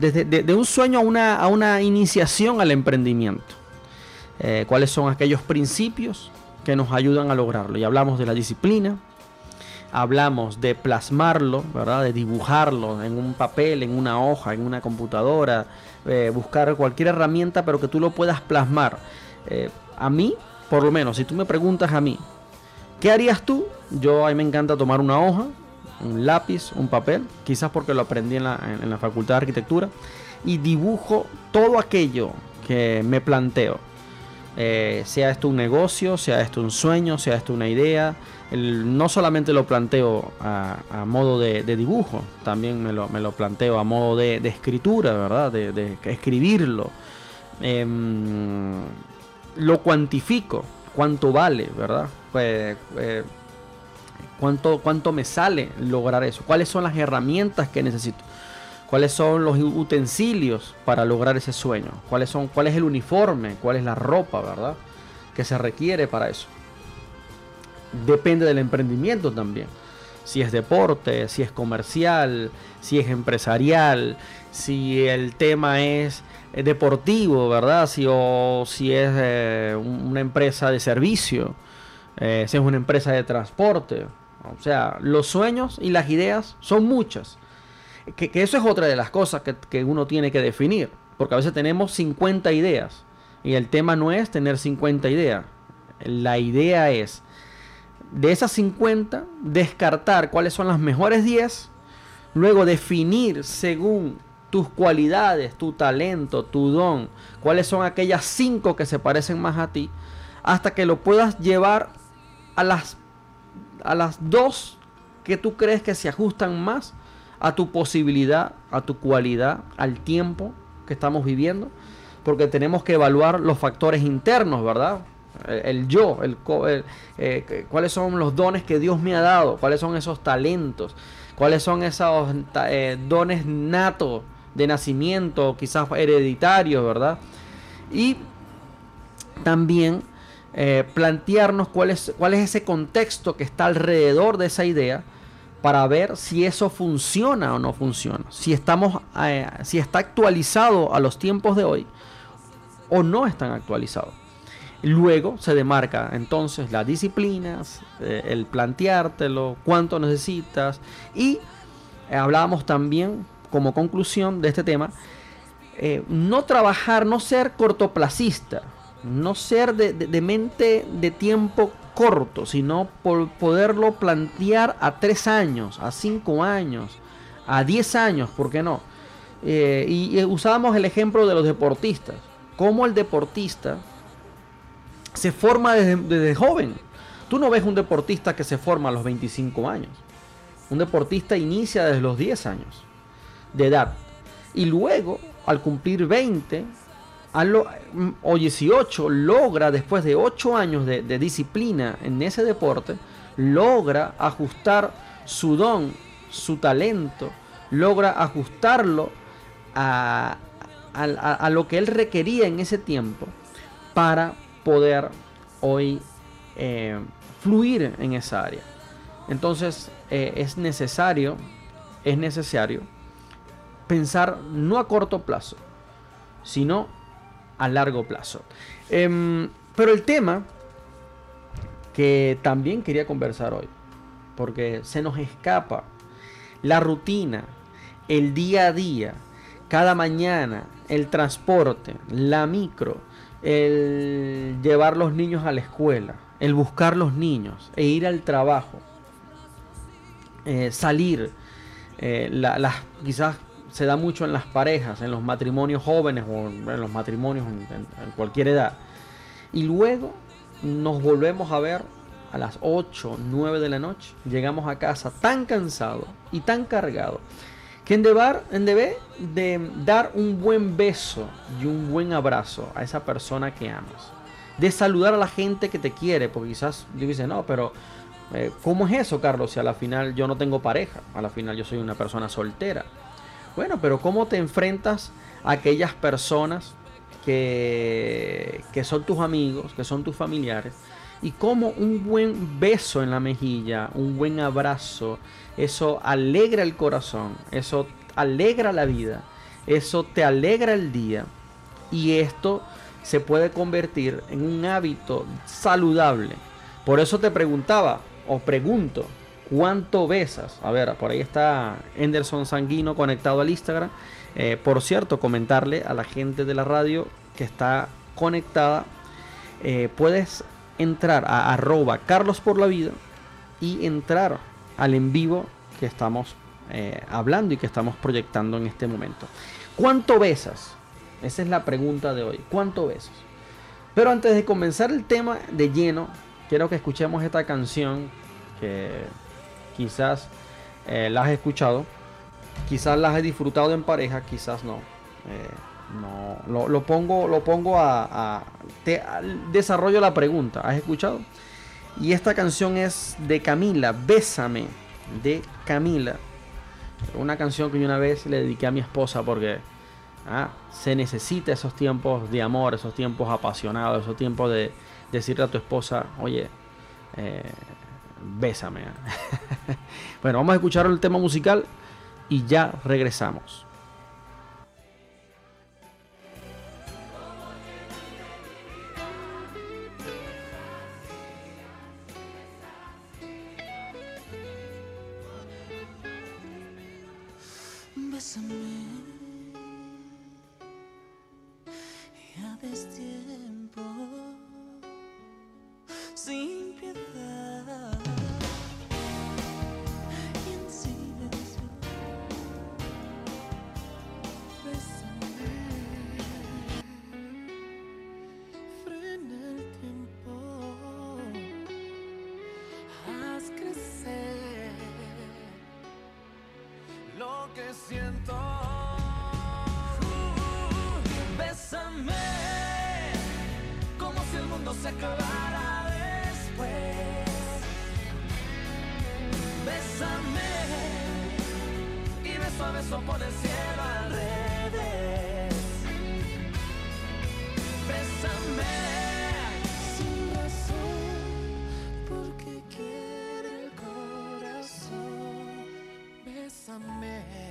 S1: de un sueño a una, a una iniciación al emprendimiento. Eh, cuáles son aquellos principios que nos ayudan a lograrlo. Y hablamos de la disciplina, hablamos de plasmarlo, ¿verdad? De dibujarlo en un papel, en una hoja, en una computadora, eh, buscar cualquier herramienta, pero que tú lo puedas plasmar. Eh, a mí, por lo menos, si tú me preguntas a mí, ¿qué harías tú? Yo a mí me encanta tomar una hoja, un lápiz, un papel, quizás porque lo aprendí en la, en- en la facultad de arquitectura, y dibujo todo aquello que me planteo. Eh, sea esto un negocio, sea esto un sueño, sea esto una idea. No solamente lo planteo a, modo de, dibujo, también me lo, planteo a modo de, escritura, ¿verdad? De, de escribirlo. Em, lo cuantifico, cuánto vale, ¿verdad? Pues, eh, cuánto, cuánto me sale lograr eso, cuáles son las herramientas que necesito, cuáles son los utensilios para lograr ese sueño, cuáles son, cuál es el uniforme, cuál es la ropa, ¿verdad? Que se requiere para eso. Depende del emprendimiento también. Si es deporte, si es comercial, si es empresarial, si el tema es eh, deportivo, ¿verdad? Si, o si es eh, un- una empresa de servicio, eh, si es una empresa de transporte. O sea, los sueños y las ideas son muchas. Que, eso es otra de las cosas que, que uno tiene que definir. Porque a veces tenemos 50 ideas. Y el tema no es tener 50 ideas. La idea es, de esas 50, descartar cuáles son las mejores 10. Luego definir según tus cualidades, tu talento, tu don, cuáles son aquellas 5 que se parecen más a ti. Hasta que lo puedas llevar a las, a las dos que tú crees que se ajustan más a tu posibilidad, a tu cualidad, al tiempo que estamos viviendo, porque tenemos que evaluar los factores internos, ¿verdad? El, yo, el, el, eh, cuáles son los dones que Dios me ha dado, cuáles son esos talentos, cuáles son esos eh, dones natos de nacimiento, quizás hereditarios, ¿verdad? Y también eh, plantearnos cuál es, cuál es ese contexto que está alrededor de esa idea para ver si eso funciona o no funciona. Si estamos, eh, si está actualizado a los tiempos de hoy o no están actualizados. Luego se demarca entonces las disciplinas, eh, el planteártelo, cuánto necesitas y eh, hablábamos también como conclusión de este tema, no trabajar, no ser cortoplacista, no ser de, de- de mente de tiempo corto, sino por poderlo plantear a tres años, a cinco años, a diez años, ¿por qué no? Eh, y, y usábamos el ejemplo de los deportistas, cómo el deportista se forma desde, desde joven. Tú no ves un deportista que se forma a los 25 años. Un deportista inicia desde los 10 años de edad. Y luego, al cumplir 20 mm, o 18, logra, después de 8 años de, disciplina en ese deporte, logra ajustar su don, su talento, logra ajustarlo a- a lo que él requería en ese tiempo para poder hoy eh, fluir en esa área. Entonces eh, es necesario, es necesario pensar no a corto plazo, sino a largo plazo. Em, pero el tema que también quería conversar hoy, porque se nos escapa la rutina, el día a día, cada mañana, el transporte, la micro, el llevar los niños a la escuela, el buscar los niños e ir al trabajo, eh, salir, eh, la- las, quizás se da mucho en las parejas, en los matrimonios jóvenes o en los matrimonios en, cualquier edad. Y luego nos volvemos a ver a las 8, 9 de la noche. Llegamos a casa tan cansado y tan cargado que en deber, en deber de dar un buen beso y un buen abrazo a esa persona que amas. De saludar a la gente que te quiere, porque quizás yo dice, no, pero eh, ¿cómo es eso, Carlos? Si a la final yo no tengo pareja, a la final yo soy una persona soltera. Bueno, pero ¿cómo te enfrentas a aquellas personas que, que son tus amigos, que son tus familiares? Y cómo un buen beso en la mejilla, un buen abrazo, eso alegra el corazón, eso alegra la vida, eso te alegra el día. Y esto se puede convertir en un hábito saludable. Por eso te preguntaba, o pregunto, ¿cuánto besas? A ver, por ahí está Henderson Sanguino conectado al Instagram. Eh, por cierto, comentarle a la gente de la radio que está conectada, eh, puedes entrar a arroba Carlos por la vida y entrar al en vivo que estamos eh, hablando y que estamos proyectando en este momento. ¿Cuánto besas? Esa es la pregunta de hoy. ¿Cuánto besas? Pero antes de comenzar el tema de lleno, quiero que escuchemos esta canción que quizás eh, la has escuchado, quizás las has disfrutado en pareja, quizás no. Eh, no lo, lo pongo, lo pongo a, te desarrollo la pregunta. ¿Has escuchado? Y esta canción es de Camila, Bésame, de Camila. Una canción que yo una vez le dediqué a mi esposa porque ah, se necesita esos tiempos de amor, esos tiempos apasionados, esos tiempos de decirle a tu esposa, oye, eh, bésame. [LAUGHS] bueno, vamos a escuchar el tema musical y ya regresamos.
S6: Beso a beso por el revés. Bésame sin razón porque quiere el corazón. Bésame.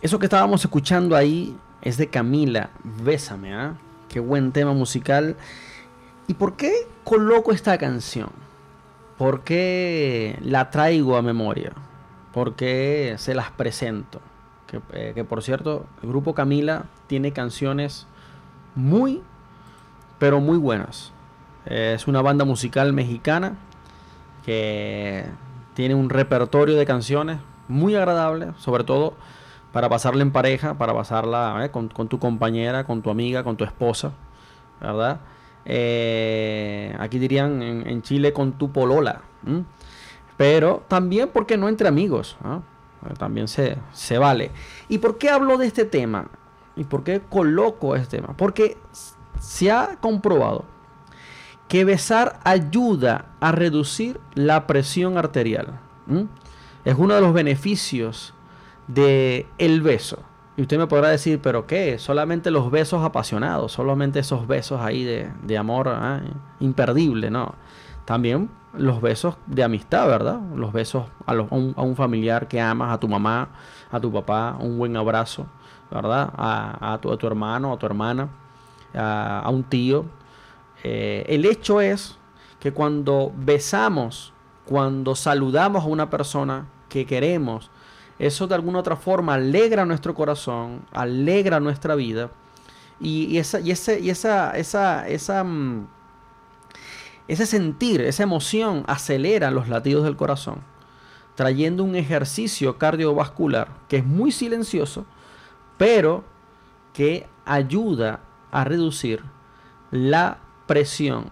S1: Eso que estábamos escuchando ahí es de Camila, Bésame, ¿ah? Qué buen tema musical. ¿Y por qué coloco esta canción? ¿Por qué la traigo a memoria? ¿Por qué se las presento? Que, eh, que, por cierto, el grupo Camila tiene canciones muy, pero muy buenas. Eh, es una banda musical mexicana que tiene un repertorio de canciones muy agradable, sobre todo para pasarla en pareja, para pasarla eh, con, tu compañera, con tu amiga, con tu esposa, ¿verdad? Eh, aquí dirían en, Chile con tu polola. Pero también, porque no entre amigos? ¿no? También se, se vale. ¿Y por qué hablo de este tema? ¿Y por qué coloco este tema? Porque se ha comprobado que besar ayuda a reducir la presión arterial. Es uno de los beneficios de el beso. Y usted me podrá decir, pero ¿qué? Solamente los besos apasionados, solamente esos besos ahí de, de amor ¿eh? imperdible, ¿no? También los besos de amistad, ¿verdad? Los besos a, un, a, un, familiar que amas, a tu mamá, a tu papá, un buen abrazo, ¿verdad? A, a tu, tu, hermano, a tu hermana, a, un tío. Eh, el hecho es que cuando besamos, cuando saludamos a una persona que queremos, eso de alguna otra forma alegra nuestro corazón, alegra nuestra vida. Y, y esa, y ese, y esa, esa, esa, um, ese sentir, esa emoción acelera los latidos del corazón, trayendo un ejercicio cardiovascular que es muy silencioso, pero que ayuda a reducir la presión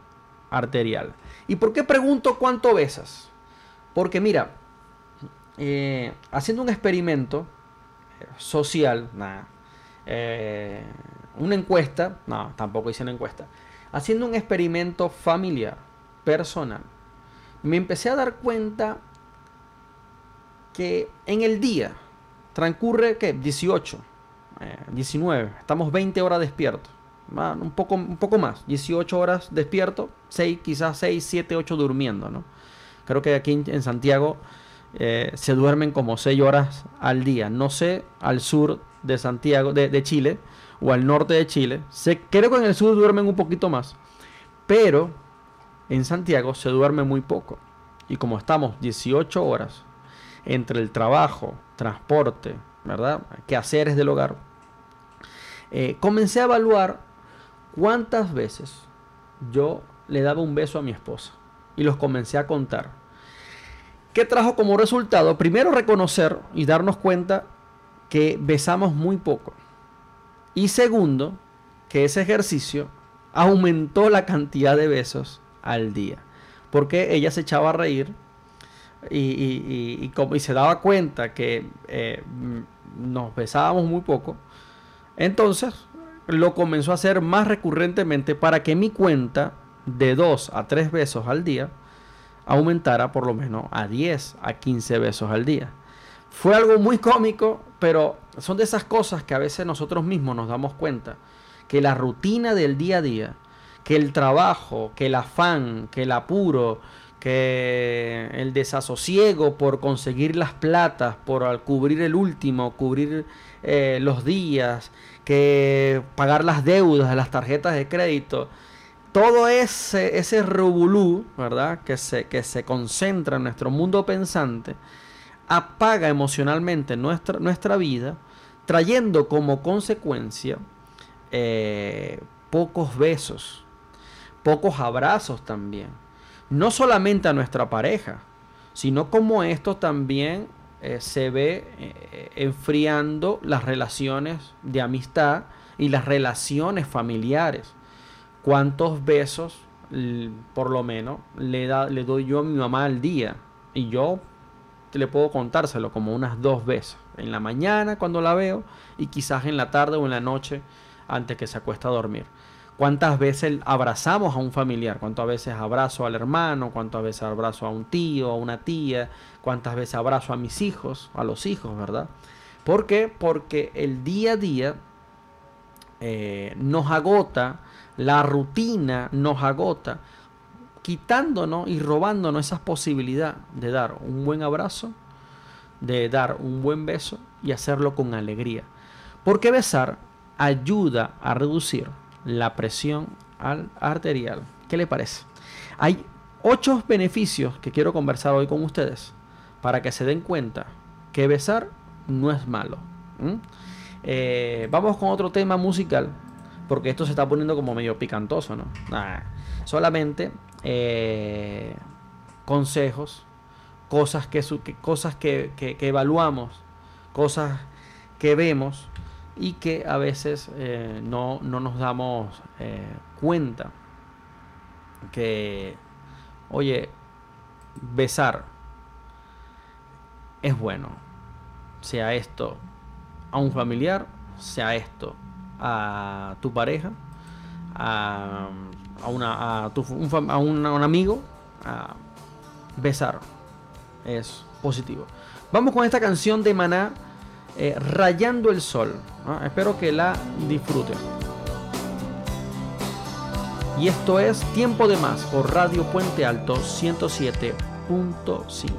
S1: arterial. ¿Y por qué pregunto cuánto besas? Porque mira, eh, haciendo un experimento social, nada, eh, una encuesta, no, tampoco hice una encuesta, haciendo un experimento familiar, personal, me empecé a dar cuenta que en el día transcurre, ¿qué? 18, eh, 19, estamos 20 horas despiertos, un poco, un poco más, 18 horas despierto, 6, quizás 6, 7, 8 durmiendo, ¿no? Creo que aquí en Santiago eh, se duermen como 6 horas al día. No sé al sur de Santiago, de, Chile, o al norte de Chile. Creo que en el sur duermen un poquito más. Pero en Santiago se duerme muy poco. Y como estamos 18 horas entre el trabajo, transporte, ¿verdad? Quehaceres del hogar, eh, comencé a evaluar cuántas veces yo le daba un beso a mi esposa. Y los comencé a contar. ¿Qué trajo como resultado? Primero reconocer y darnos cuenta que besamos muy poco. Y segundo, que ese ejercicio aumentó la cantidad de besos al día. Porque ella se echaba a reír y, y, y se daba cuenta que eh, nos besábamos muy poco. Entonces lo comenzó a hacer más recurrentemente para que mi cuenta de 2 a 3 besos al día aumentara por lo menos a 10, a 15 besos al día. Fue algo muy cómico, pero son de esas cosas que a veces nosotros mismos nos damos cuenta, que la rutina del día a día, que el trabajo, que el afán, que el apuro, que el desasosiego por conseguir las platas, por cubrir el último, cubrir eh, los días, que pagar las deudas de las tarjetas de crédito, todo ese, ese rubulú, ¿verdad? Que se, que se concentra en nuestro mundo pensante, apaga emocionalmente nuestra, nuestra vida, trayendo como consecuencia eh, pocos besos, pocos abrazos también. No solamente a nuestra pareja, sino como esto también eh, se ve eh, enfriando las relaciones de amistad y las relaciones familiares cuántos besos, por lo menos, le, doy yo a mi mamá al día. Y yo le puedo contárselo como unas dos veces. En la mañana cuando la veo y quizás en la tarde o en la noche antes que se acuesta a dormir. ¿Cuántas veces abrazamos a un familiar? ¿Cuántas veces abrazo al hermano? ¿Cuántas veces abrazo a un tío, a una tía? ¿Cuántas veces abrazo a mis hijos, a los hijos, verdad? ¿Por qué? Porque el día a día eh, nos agota, la rutina nos agota, quitándonos y robándonos esa posibilidad de dar un buen abrazo, de dar un buen beso y hacerlo con alegría. Porque besar ayuda a reducir la presión al- arterial. ¿Qué le parece? Hay ocho beneficios que quiero conversar hoy con ustedes para que se den cuenta que besar no es malo. Eh, vamos con otro tema musical porque esto se está poniendo como medio picantoso, ¿no? Solamente eh, consejos, cosas que, cosas que- que evaluamos, cosas que vemos y que a veces eh, no, no nos damos eh, cuenta que, oye, besar es bueno, sea esto a un familiar, sea esto a tu pareja, a, a una, a, tu, un, a un amigo, a besar es positivo. Vamos con esta canción de Maná, eh, Rayando el Sol. Espero que la disfruten. Y esto es Tiempo de Más por Radio Puente Alto 107.5.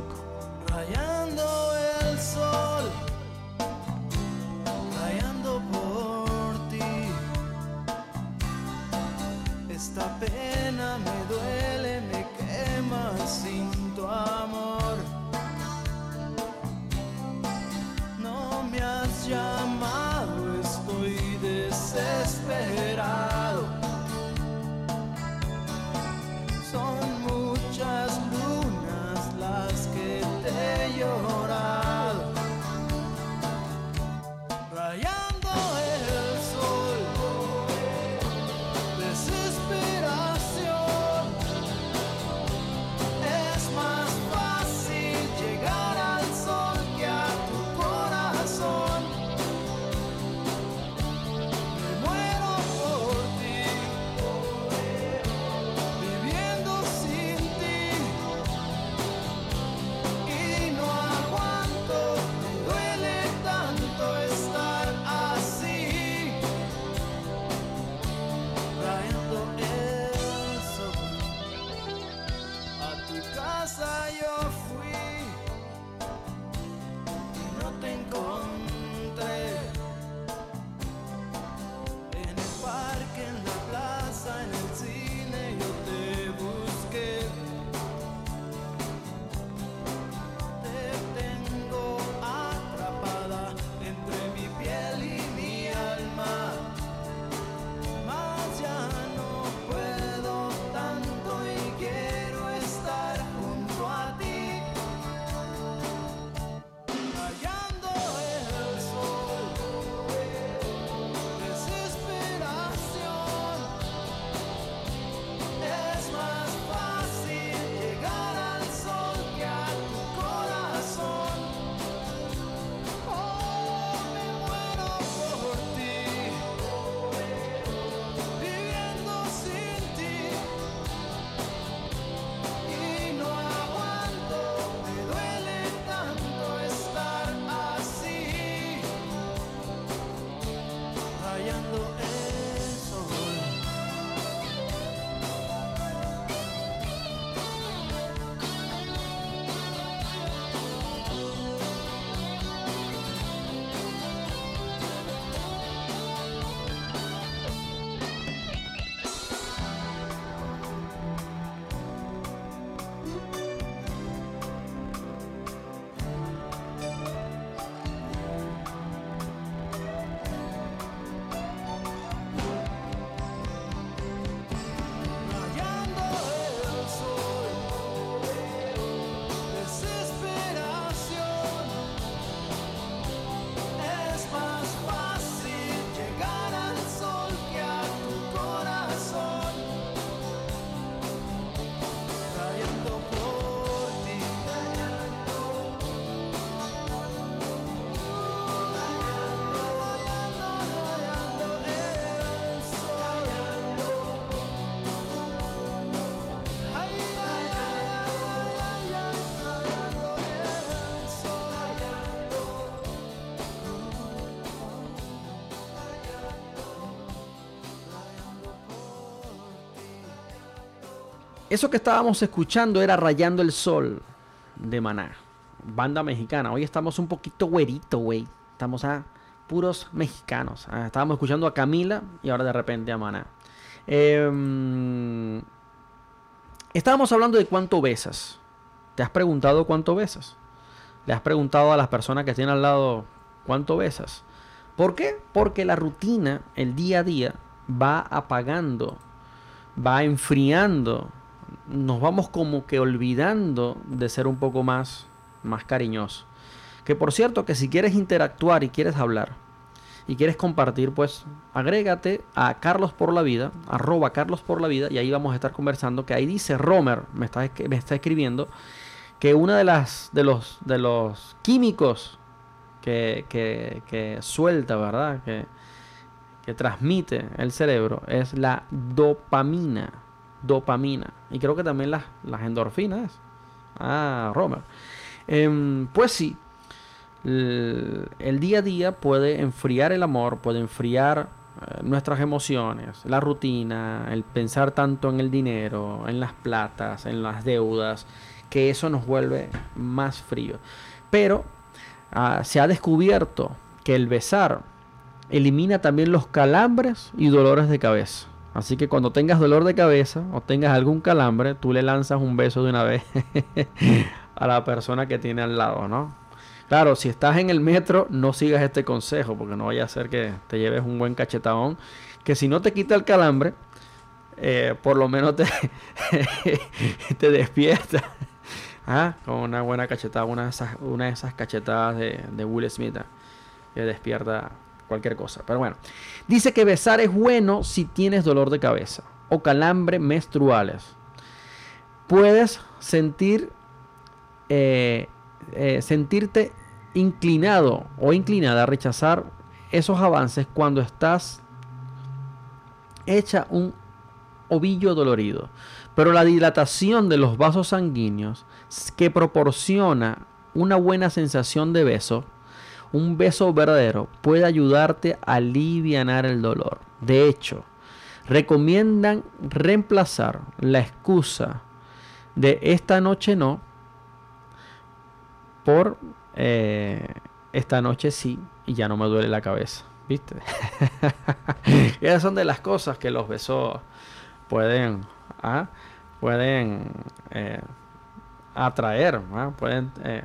S1: eso que estábamos escuchando era Rayando el Sol de Maná, banda mexicana. Hoy estamos un poquito güerito, güey. Estamos a puros mexicanos. Ah, estábamos escuchando a Camila y ahora de repente a Maná. Em, estábamos hablando de cuánto besas. ¿Te has preguntado cuánto besas? ¿Le has preguntado a las personas que tienen al lado cuánto besas? ¿Por qué? Porque la rutina, el día a día, va apagando, va enfriando. Nos vamos como que olvidando de ser un poco más, más cariñosos. Que por cierto, que si quieres interactuar y quieres hablar y quieres compartir, pues agrégate a Carlos por la vida, arroba Carlos por la vida, y ahí vamos a estar conversando. Que ahí dice Romer, me está, me está escribiendo, que una de las de los de los químicos que, que, que suelta, ¿verdad? Que, que transmite el cerebro es la dopamina. Dopamina. Y creo que también las, endorfinas. Ah, Romer. Em, pues sí, el, el día a día puede enfriar el amor, puede enfriar eh, nuestras emociones, la rutina, el pensar tanto en el dinero, en las platas, en las deudas, que eso nos vuelve más frío. Pero ah, se ha descubierto que el besar elimina también los calambres y dolores de cabeza. Así que cuando tengas dolor de cabeza o tengas algún calambre, tú le lanzas un beso de una vez [LAUGHS] a la persona que tiene al lado, ¿no? Claro, si estás en el metro, no sigas este consejo, porque no vaya a ser que te lleves un buen cachetadón. Que si no te quita el calambre, eh, por lo menos te, [LAUGHS] despierta. [LAUGHS] Ah, Con una buena cachetada, una de esas, de cachetadas de, de Will Smith, ah, que despierta cualquier cosa. Pero bueno, dice que besar es bueno si tienes dolor de cabeza o calambre menstruales. Puedes sentir, eh, eh, sentirte inclinado o inclinada a rechazar esos avances cuando estás hecha un ovillo dolorido. Pero la dilatación de los vasos sanguíneos que proporciona una buena sensación de beso un beso verdadero puede ayudarte a aliviar el dolor. De hecho, recomiendan reemplazar la excusa de esta noche no por eh, esta noche sí y ya no me duele la cabeza. ¿Viste? [LAUGHS] Esas son de las cosas que los besos pueden, ¿ah? pueden eh, atraer, ¿ah? pueden eh,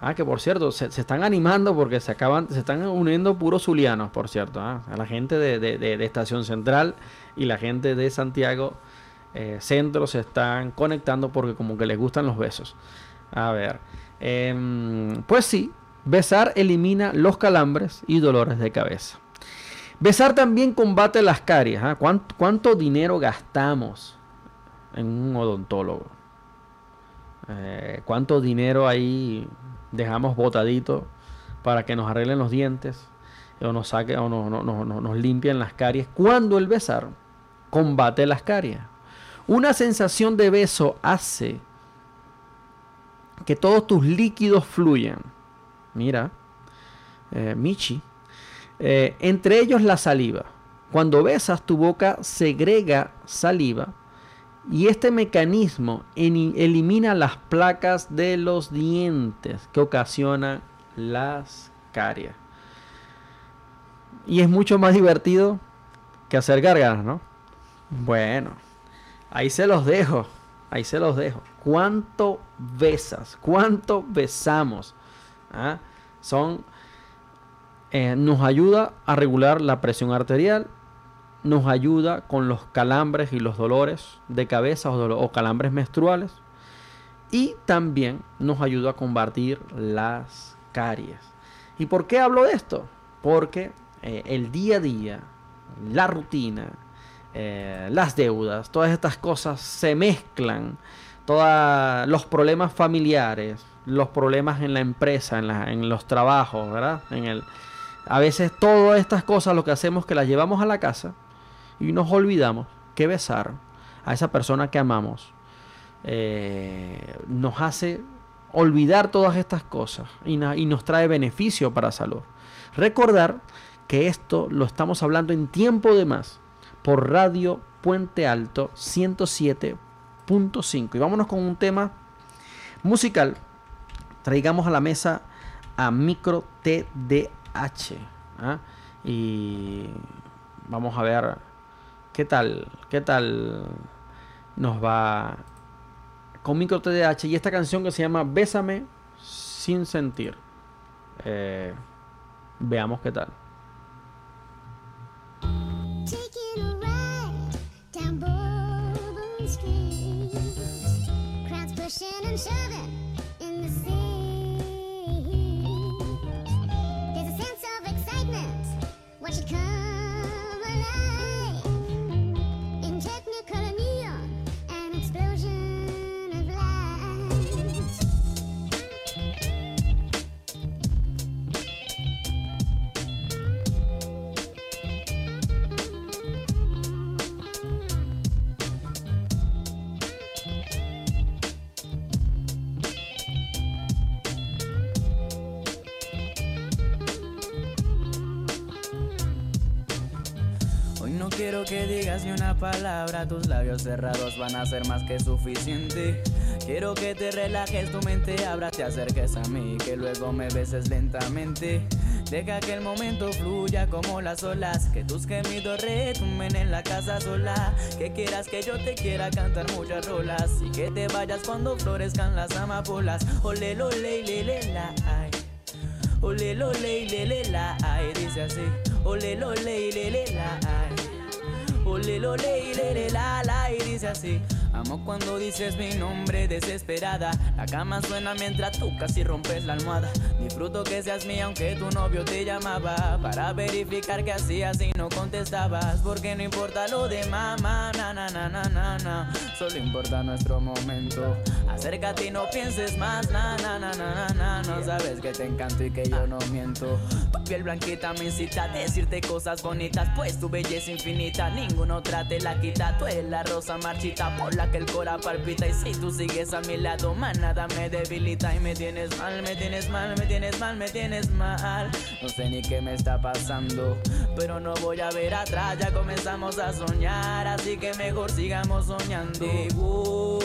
S1: Ah, que por cierto, se, se, están animando porque se acaban, se están uniendo puros zulianos, por cierto. ¿ah? A la gente de, de, de, Estación Central y la gente de Santiago eh, Centro se están conectando porque como que les gustan los besos. A ver. Eh, pues sí, besar elimina los calambres y dolores de cabeza. Besar también combate las caries. ¿ah? ¿Cuánto, ¿Cuánto, dinero gastamos en un odontólogo? Eh, ¿Cuánto dinero ahí dejamos botadito para que nos arreglen los dientes o nos saque o no, no, no, nos limpien las caries. Cuando el besar combate las caries. Una sensación de beso hace que todos tus líquidos fluyan. Mira eh, Michi eh, entre ellos la saliva. Cuando besas tu boca segrega saliva y este mecanismo elimina las placas de los dientes que ocasionan las caries. Y es mucho más divertido que hacer gárgaras, ¿no? Bueno, ahí se los dejo. Ahí se los dejo. ¿Cuánto besas? ¿Cuánto besamos? ¿Ah? Son. Eh, nos ayuda a regular la presión arterial, nos ayuda con los calambres y los dolores de cabeza o, calambres menstruales. Y también nos ayuda a combatir las caries. ¿Y por qué hablo de esto? Porque eh, el día a día, la rutina, eh, las deudas, todas estas cosas se mezclan. Todos los problemas familiares, los problemas en la empresa, en, los trabajos, ¿verdad? En el, a veces todas estas cosas lo que hacemos es que las llevamos a la casa y nos olvidamos que besar a esa persona que amamos eh, nos hace olvidar todas estas cosas y, nos trae beneficio para salud. Recordar que esto lo estamos hablando en tiempo de más por Radio Puente Alto 107.3 103.5. Y vámonos con un tema musical. Traigamos a la mesa a Micro TDH. ¿ah? Y vamos a ver qué tal, qué tal nos va con Micro TDH y esta canción que se llama Bésame sin sentir. Eh, veamos qué tal.
S7: Digas ni una palabra, tus labios cerrados van a ser más que suficiente. Quiero que te relajes, tu mente abra, te acerques a mí, que luego me beses lentamente. Deja que el momento fluya como las olas, que tus gemidos retumben en la casa sola. Que quieras que yo te quiera cantar muchas rolas y que te vayas cuando florezcan las amapolas. Ole, lo, le, le, le, la, ay. Ole, lo, le, le, la, ay. Dice así. Ole, lo, le, le, le, la, ay. Ole, lo, le, le, le, la, la, y dice así. Amo cuando dices mi nombre desesperada. La cama suena mientras tú casi rompes la almohada. Disfruto que seas mía aunque tu novio te llamaba. Para verificar que hacías y no contestabas. Porque no importa lo de mamá, na na na na na na. Solo importa nuestro momento. Acércate y no pienses más, na na na na na na. No sabes que te encanto y que yo no miento. Tu piel blanquita me incita a decirte cosas bonitas. Pues tu belleza infinita, ninguna otra te la quita. Tú eres la rosa marchita por la que el cora palpita. Y si tú sigues a mi lado, más nada me debilita. Y me tienes mal, me tienes mal, me tienes mal, me tienes mal. No sé ni qué me está pasando, pero no voy a ver atrás. Ya comenzamos a soñar, así que mejor sigamos soñando. No,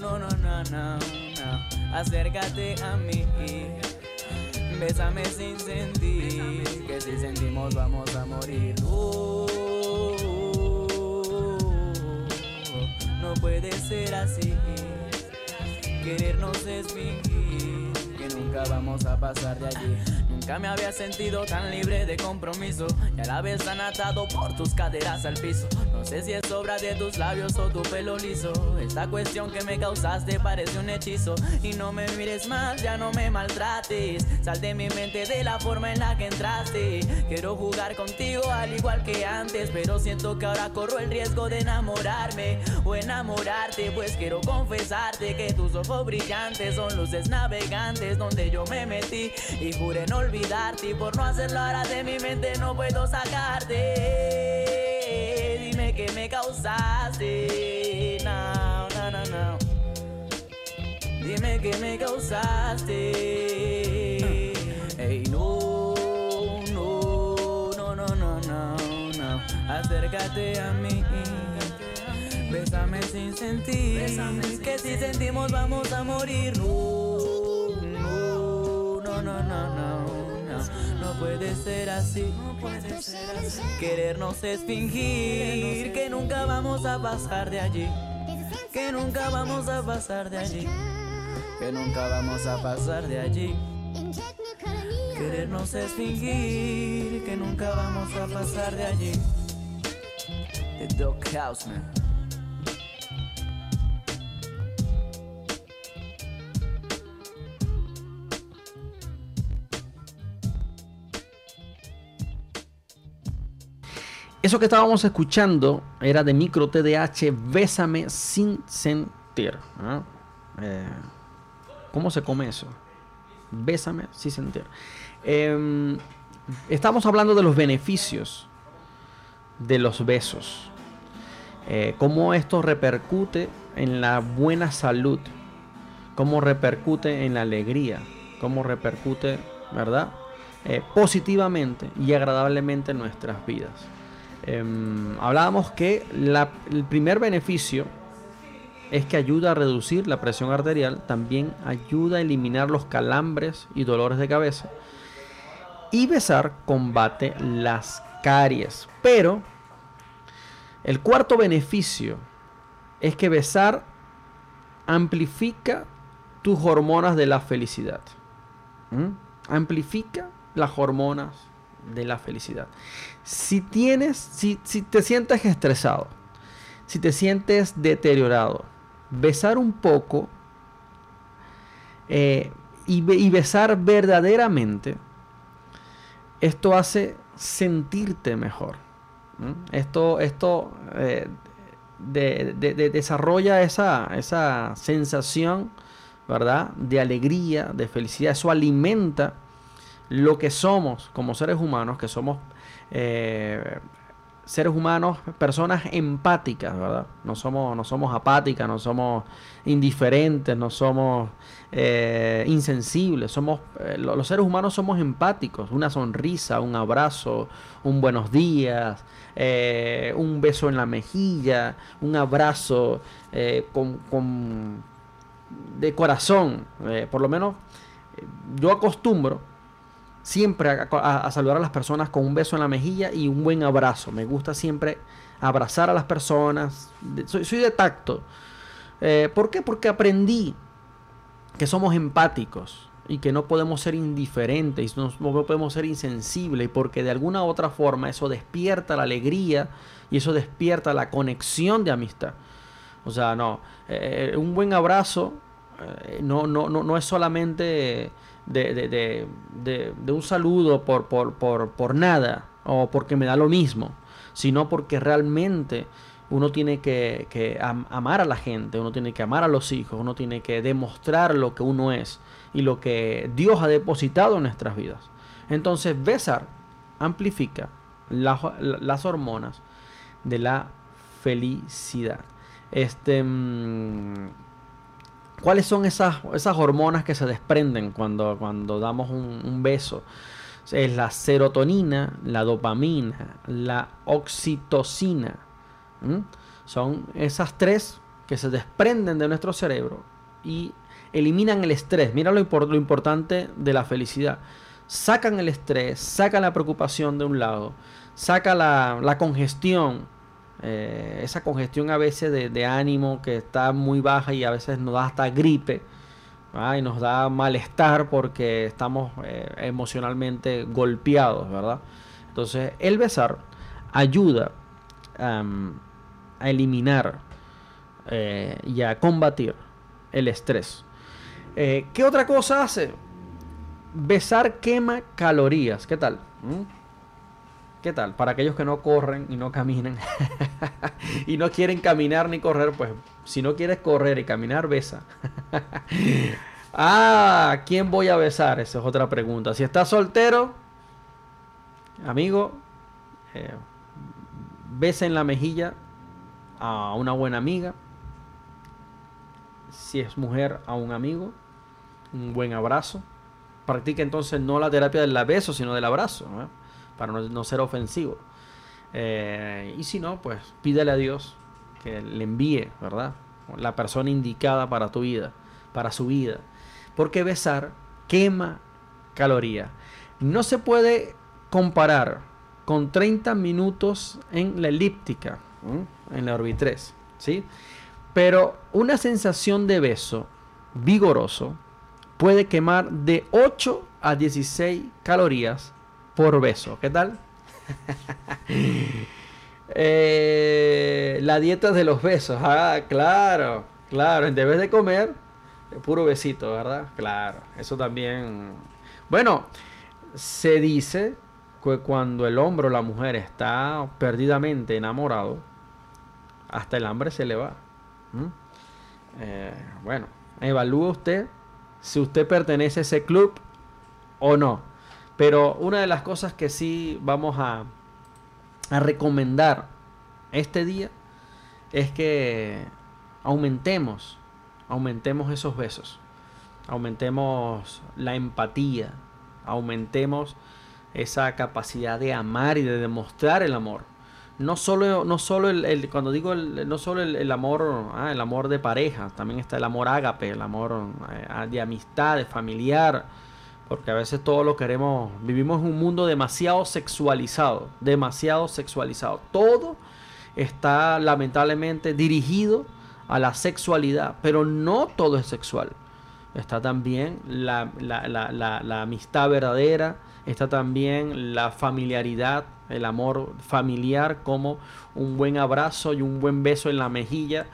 S7: no, no, no, no, no. Acércate a mí. Bésame sin sentir, que si sentimos vamos a morir. Oh, no puede ser así. Querernos es fingir que nunca vamos a pasar de allí. Nunca me había sentido tan libre de compromiso y a la vez tan atado por tus caderas al piso. No sé si es obra de tus labios o tu pelo liso. Esta cuestión que me causaste parece un hechizo. Y no me mires más, ya no me maltrates. Sal de mi mente de la forma en la que entraste. Quiero jugar contigo al igual que antes, pero siento que ahora corro el riesgo de enamorarme o enamorarte. Pues quiero confesarte que tus ojos brillantes son luces navegantes donde yo me metí y juré no olvidarte. Y por no hacerlo ahora de mi mente no puedo sacarte. Dime que me causaste. No, no, no, no. Dime que me causaste. Ey, no, no, no, no, no, no, no. Acércate a mí. Bésame sin sentir. Que si sentimos vamos a morir. No, no, no, no, no, no. No puede ser así. Querernos es fingir que nunca vamos a pasar de allí. Que nunca vamos a pasar de allí. Que nunca vamos a pasar de allí. Querernos es fingir que nunca vamos a pasar de allí. The Dog Houseman.
S1: Eso que estábamos escuchando era de Micro TDH, Bésame sin sentir. Eh, ¿Cómo se come eso? Bésame sin sentir. Em, estamos hablando de los beneficios de los besos. Eh, cómo esto repercute en la buena salud. Cómo repercute en la alegría. Cómo repercute, ¿verdad? Eh, positivamente y agradablemente en nuestras vidas. Em, hablábamos que el primer beneficio es que ayuda a reducir la presión arterial, también ayuda a eliminar los calambres y dolores de cabeza. Y besar combate las caries. Pero el cuarto beneficio es que besar amplifica tus hormonas de la felicidad. ¿Mm? Amplifica las hormonas de la felicidad. Si tienes, si, si te sientes estresado, si te sientes deteriorado, besar un poco eh, y, be- y besar verdaderamente, esto hace sentirte mejor. Esto, esto eh, de- de- de- desarrolla esa, esa sensación, ¿verdad? De alegría, de felicidad. Eso alimenta lo que somos como seres humanos, que somos eh, seres humanos, personas empáticas, ¿verdad? No somos, no somos apáticas, no somos indiferentes, no somos eh, insensibles, somos, eh, lo- los seres humanos somos empáticos, una sonrisa, un abrazo, un buenos días, eh, un beso en la mejilla, un abrazo con, con- de corazón, por lo menos yo acostumbro siempre a, saludar a las personas con un beso en la mejilla y un buen abrazo. Me gusta siempre abrazar a las personas. Soy, soy de tacto. Eh, ¿Por qué? Porque aprendí que somos empáticos y que no podemos ser indiferentes no, no podemos ser insensibles porque de alguna u otra forma eso despierta la alegría y eso despierta la conexión de amistad. O sea, no, eh, un buen abrazo eh, no, no, no, no es solamente de, de- de- de- un saludo por, por, por, por nada o porque me da lo mismo, sino porque realmente uno tiene que, que am- amar a la gente, uno tiene que amar a los hijos, uno tiene que demostrar lo que uno es y lo que Dios ha depositado en nuestras vidas. Entonces, besar amplifica la- la- las hormonas de la felicidad. Este, mm, ¿Cuáles son esas, esas hormonas que se desprenden cuando, cuando damos un, beso? Es la serotonina, la dopamina, la oxitocina. Son esas tres que se desprenden de nuestro cerebro y eliminan el estrés. Mira lo, lo importante de la felicidad. Sacan el estrés, sacan la preocupación de un lado, saca la, la congestión, eh, esa congestión a veces de, ánimo que está muy baja y a veces nos da hasta gripe y nos da malestar porque estamos eh, emocionalmente golpeados, ¿verdad? Entonces el besar ayuda a eliminar eh, y a combatir el estrés. ¿Qué otra cosa hace? Besar quema calorías. ¿Qué tal? ¿Mm? ¿Qué tal? Para aquellos que no corren y no caminan [LAUGHS] y no quieren caminar ni correr, pues si no quieres correr y caminar, besa. [LAUGHS] ah, ¿a ¿quién voy a besar? Esa es otra pregunta. Si estás soltero, amigo, eh, besa en la mejilla a una buena amiga. Si es mujer, a un amigo. Un buen abrazo. Practica entonces no la terapia del beso, sino del abrazo. ¿no? Para no, ser ofensivo. Eh, y si no, pues pídele a Dios que le envíe, ¿verdad? La persona indicada para tu vida, para su vida. Porque besar quema calorías. No se puede comparar con 30 minutos en la elíptica, en la orbitrés, ¿sí? Pero una sensación de beso vigoroso puede quemar de 8 a 16 calorías por beso. ¿Qué tal? [LAUGHS] Eh, la dieta de los besos. Ah, claro, claro. En vez de comer, puro besito, ¿verdad? Claro, eso también. Bueno, se dice que cuando el hombre o la mujer está perdidamente enamorado, hasta el hambre se le va. ¿Mm? Eh, bueno, evalúe usted si usted pertenece a ese club o no. Pero una de las cosas que sí vamos a, a recomendar este día es que aumentemos, aumentemos esos besos, aumentemos la empatía, aumentemos esa capacidad de amar y de demostrar el amor. no solo, no solo el, cuando digo no solo el, el amor, ah, el amor de pareja, también está el amor ágape, el amor eh, de amistad, de familiar, porque a veces todo lo queremos, vivimos en un mundo demasiado sexualizado, demasiado sexualizado. Todo está lamentablemente dirigido a la sexualidad, pero no todo es sexual. Está también la, la- la- la- amistad verdadera, está también la familiaridad, el amor familiar, como un buen abrazo y un buen beso en la mejilla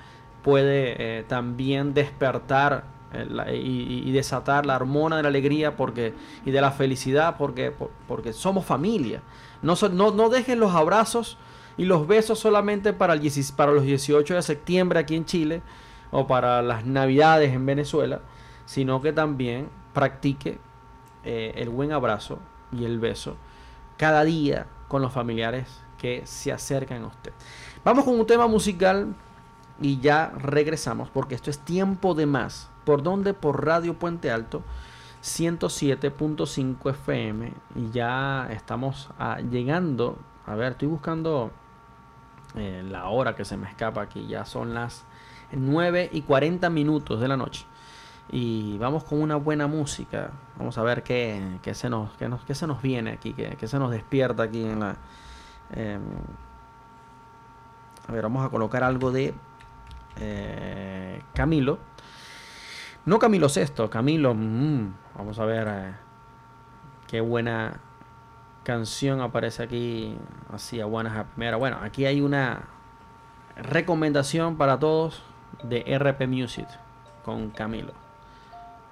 S1: puede eh, también despertar la- y, desatar la hormona de la alegría porque, y de la felicidad porque, por- porque somos familia. No, no, no dejen los abrazos y los besos solamente para, el 16 para los 18 de septiembre aquí en Chile o para las navidades en Venezuela, sino que también practique eh, el buen abrazo y el beso cada día con los familiares que se acercan a usted. Vamos con un tema musical y ya regresamos porque esto es tiempo de más. ¿Por dónde? Por Radio Puente Alto 107.5 FM y ya estamos ah, llegando. A ver, estoy buscando eh, la hora que se me escapa aquí. Ya son las 9 y 40 minutos de la noche. Y vamos con una buena música. Vamos a ver qué, qué se, nos, qué, nos, qué se nos viene aquí, qué, qué se nos despierta aquí en la... em, a ver, vamos a colocar algo de eh, Camilo. No Camilo Sexto, Camilo. mm, vamos a ver eh, qué buena canción aparece aquí. Así a buenas primera. Bueno, aquí hay una recomendación para todos de RP Music con Camilo.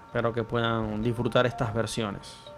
S1: Espero que puedan disfrutar estas versiones.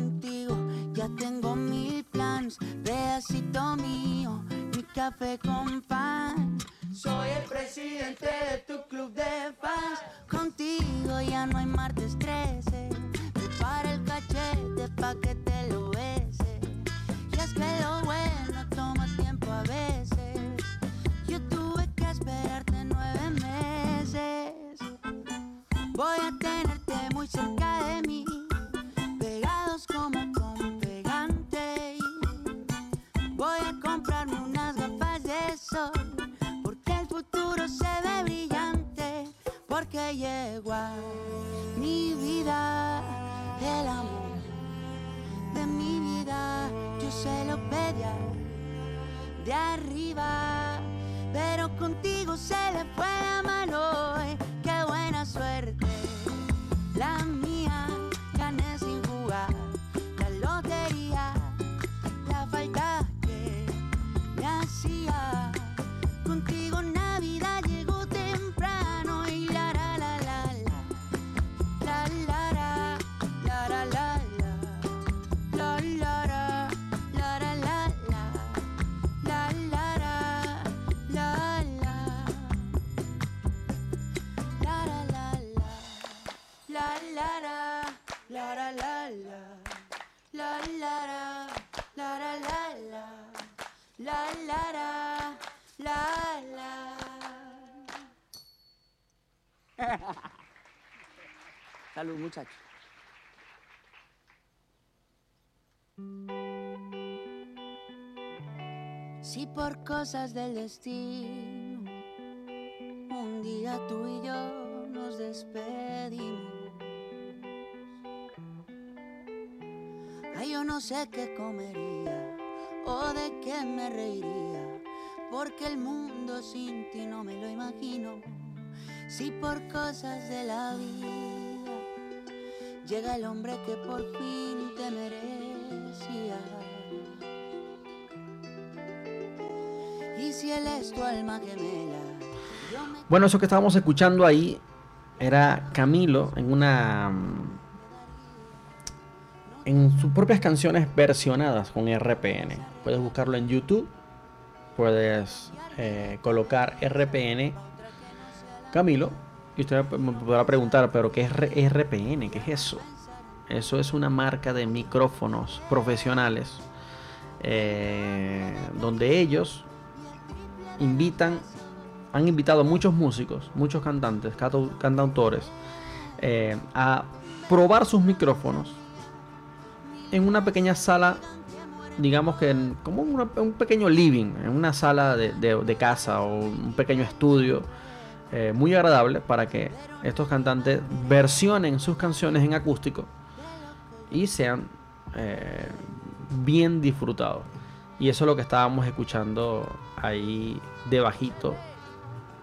S8: Contigo. Ya tengo mil plans, pedacito mío, mi café con pan. Soy el presidente de tu club de fans. Contigo ya no hay martes 13. Llegó mi vida el amor de mi vida. Yo se lo pedí al de arriba, pero contigo se le fue la mano. [LAUGHS] Salud, muchachos. Si por cosas del destino un día tú y yo nos despedimos. Ay, yo no sé qué comería o de qué me reiría, porque el mundo sin ti no me lo imagino. Si por cosas de la vida llega el hombre que por fin te merecía. Y si él es tu alma gemela, me
S1: Bueno, eso que estábamos escuchando ahí era Camilo en una. en sus propias canciones versionadas con RPN. Puedes buscarlo en YouTube. Puedes eh, colocar RPN Camilo. Y usted me podrá preguntar, ¿pero qué es RPN? ¿Qué es eso? Eso es una marca de micrófonos profesionales. eh, donde ellos invitan han invitado a muchos músicos, muchos cantantes, cantau- cantautores, eh, a probar sus micrófonos en una pequeña sala, digamos que en- como una- un pequeño living, en una sala de- de casa o un pequeño estudio eh, muy agradable para que estos cantantes versionen sus canciones en acústico y sean eh, bien disfrutados. Y eso es lo que estábamos escuchando ahí debajito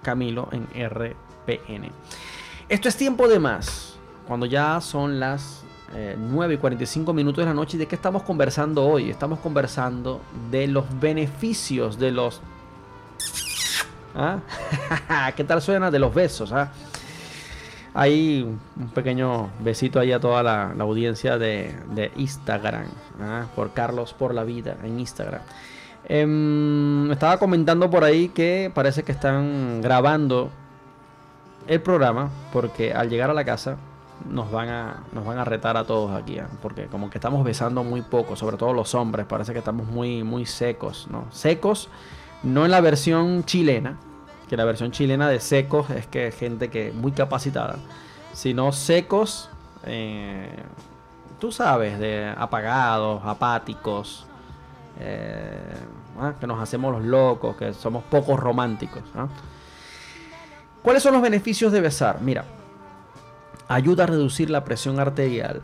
S1: Camilo en RPN. Esto es tiempo de más. Cuando ya son las eh, 9 y 45 minutos de la noche. ¿Y de qué estamos conversando hoy? Estamos conversando de los beneficios de los... ¿Ah? [LAUGHS] ¿Qué tal suena? De los besos. ¿ah? Hay un pequeño besito ahí a toda la, audiencia de, de Instagram. ¿ah? Por Carlos por la vida en Instagram. Em, estaba comentando por ahí que parece que están grabando el programa porque al llegar a la casa nos van a nos van a retar a todos aquí, ¿ah? porque como que estamos besando muy poco, sobre todo los hombres, parece que estamos muy muy secos, ¿no? Secos no en la versión chilena, que la versión chilena de secos es que gente que muy capacitada, sino secos eh, tú sabes, de apagados, apáticos, eh, ah, que nos hacemos los locos, que somos poco románticos. ¿ah? ¿Cuáles son los beneficios de besar? Mira, ayuda a reducir la presión arterial.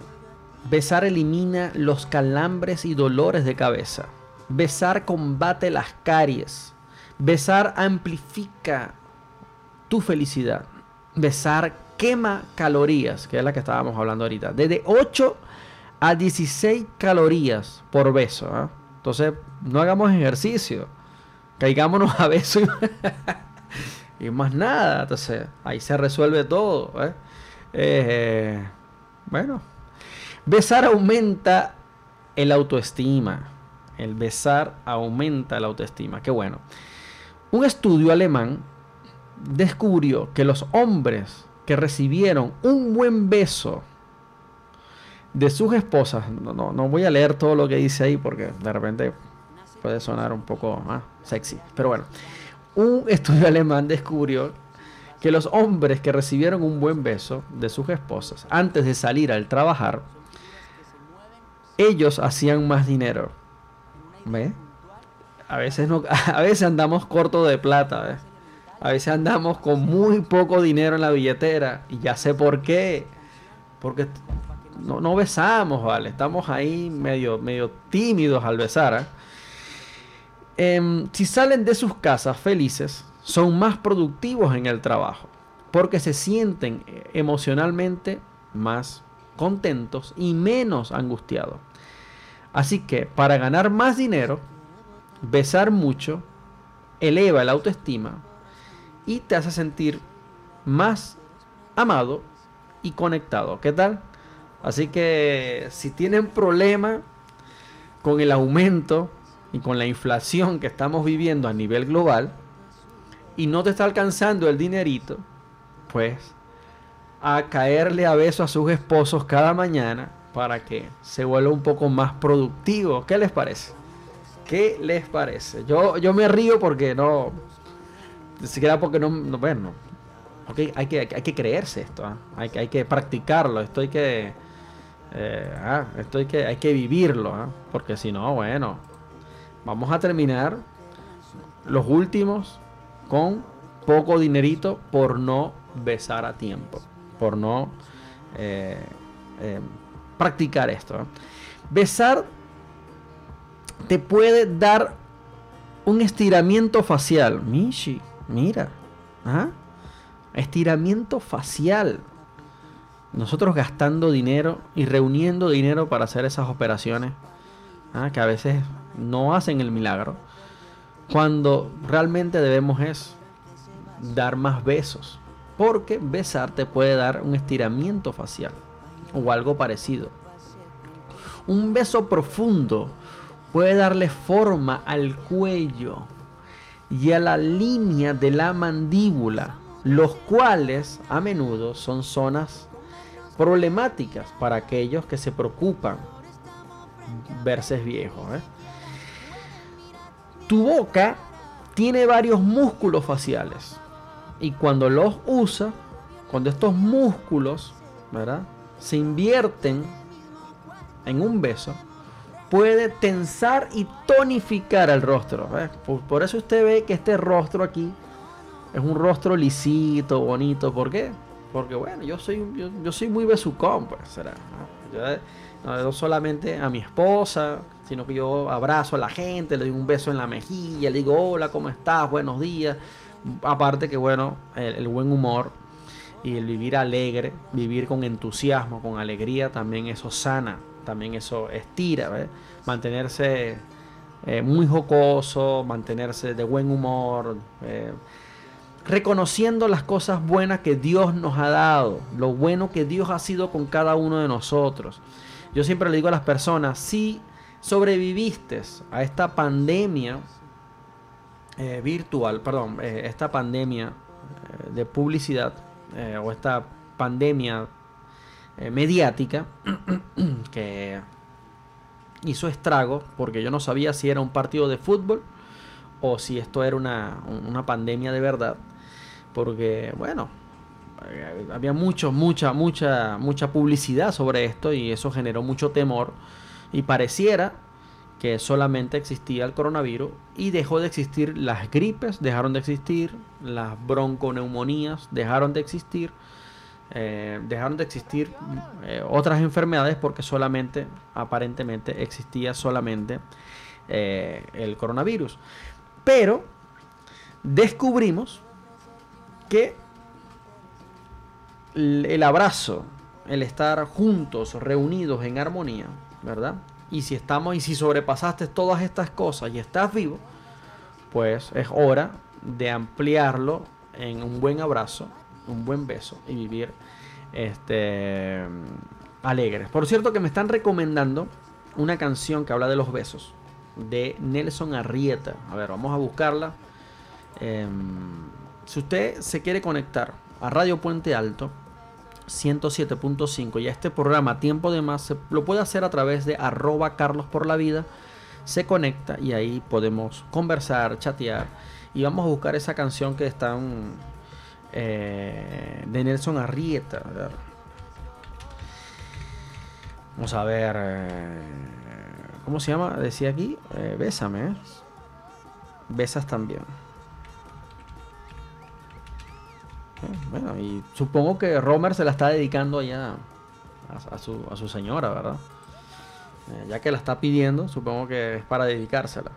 S1: Besar elimina los calambres y dolores de cabeza. Besar combate las caries. Besar amplifica tu felicidad. Besar quema calorías, que es la que estábamos hablando ahorita. Desde 8 a 16 calorías por beso. ¿ah? Entonces, no hagamos ejercicio. Caigámonos a beso [LAUGHS] y, más nada. Entonces, ahí se resuelve todo. ¿eh? Eh, bueno, besar aumenta el autoestima. El besar aumenta la autoestima. Qué bueno. Un estudio alemán descubrió que los hombres que recibieron un buen beso de sus esposas, no, no, no voy a leer todo lo que dice ahí porque de repente puede sonar un poco ah, sexy, pero bueno, un estudio [LAUGHS] alemán descubrió que los hombres que recibieron un buen beso de sus esposas antes de salir al trabajar, ellos hacían más dinero. ¿Ve? A veces, no, [LAUGHS] a veces andamos corto de plata, ¿ves? A veces andamos con muy poco dinero en la billetera y ya sé por qué. Porque no, no besamos, ¿vale? Estamos ahí medio, medio tímidos al besar. ¿eh? Em, si salen de sus casas felices, son más productivos en el trabajo. Porque se sienten eh, emocionalmente más contentos y menos angustiados. Así que para ganar más dinero, besar mucho eleva la autoestima y te hace sentir más amado y conectado. ¿Qué tal? Así que si tienen problema con el aumento y con la inflación que estamos viviendo a nivel global y no te está alcanzando el dinerito, pues a caerle a beso a sus esposos cada mañana para que se vuelva un poco más productivo. ¿Qué les parece? ¿Qué les parece? Yo, yo me río porque no. Ni siquiera porque no. no bueno, ¿ok? Hay que, hay que creerse esto, ¿ah? hay, hay que practicarlo, esto hay que, eh, ah, esto hay que, hay que vivirlo, ¿ah? porque si no, bueno, vamos a terminar los últimos con poco dinerito por no besar a tiempo, por no eh, eh, practicar esto. Besar te puede dar un estiramiento facial. Mishi, mira. ¿ah? Estiramiento facial. Nosotros gastando dinero y reuniendo dinero para hacer esas operaciones ¿ah? que a veces no hacen el milagro. Cuando realmente debemos es dar más besos. Porque besar te puede dar un estiramiento facial o algo parecido. Un beso profundo puede darle forma al cuello y a la línea de la mandíbula, los cuales a menudo son zonas problemáticas para aquellos que se preocupan verse viejos. ¿eh? Tu boca tiene varios músculos faciales y cuando los usa, cuando estos músculos, ¿verdad? Se invierten en un beso, puede tensar y tonificar el rostro. Por, eso usted ve que este rostro aquí es un rostro lisito, bonito. ¿Por qué? Porque bueno, yo soy, yo, yo soy muy besucón, pues será. ¿no? Yo, no, no solamente a mi esposa, sino que yo abrazo a la gente, le doy un beso en la mejilla, le digo hola, ¿cómo estás? Buenos días. Aparte que bueno, el, el buen humor y el vivir alegre, vivir con entusiasmo, con alegría, también eso sana, también eso estira, ¿ves? mantenerse eh, muy jocoso, mantenerse de buen humor, eh, reconociendo las cosas buenas que Dios nos ha dado, lo bueno que Dios ha sido con cada uno de nosotros. Yo siempre le digo a las personas, si sobreviviste a esta pandemia eh, virtual, perdón, esta pandemia de publicidad o esta pandemia eh, mediática [CLEARS THROAT] que hizo estrago porque yo no sabía si era un partido de fútbol o si esto era una, una pandemia de verdad. Porque, bueno, eh, había mucho, mucha, mucha, mucha publicidad sobre esto y eso generó mucho temor. Y pareciera que solamente existía el coronavirus y dejó de existir las gripes, dejaron de existir las bronconeumonías, dejaron de existir, eh, dejaron de existir eh, otras enfermedades porque solamente, aparentemente, existía solamente eh, el coronavirus. Pero descubrimos que el abrazo, el estar juntos, reunidos en armonía, ¿verdad? Y si estamos y si sobrepasaste todas estas cosas y estás vivo, pues es hora de ampliarlo en un buen abrazo, un buen beso y vivir este alegres. Por cierto que me están recomendando una canción que habla de los besos de Nelson Arrieta. A ver, vamos a buscarla. Em, si usted se quiere conectar a Radio Puente Alto 107.5 y a este programa Tiempo de Más, se- lo puede hacer a través de arroba Carlos por la vida. Se conecta y ahí podemos conversar, chatear y vamos a buscar esa canción que están eh, de Nelson Arrieta. Vamos a ver. eh, ¿Cómo se llama? Decía aquí. eh, Bésame. Besas también. Eh, Bueno, y supongo que Romer se la está dedicando allá a, su, a su señora, ¿verdad? Ya que la está pidiendo, supongo que es para dedicársela.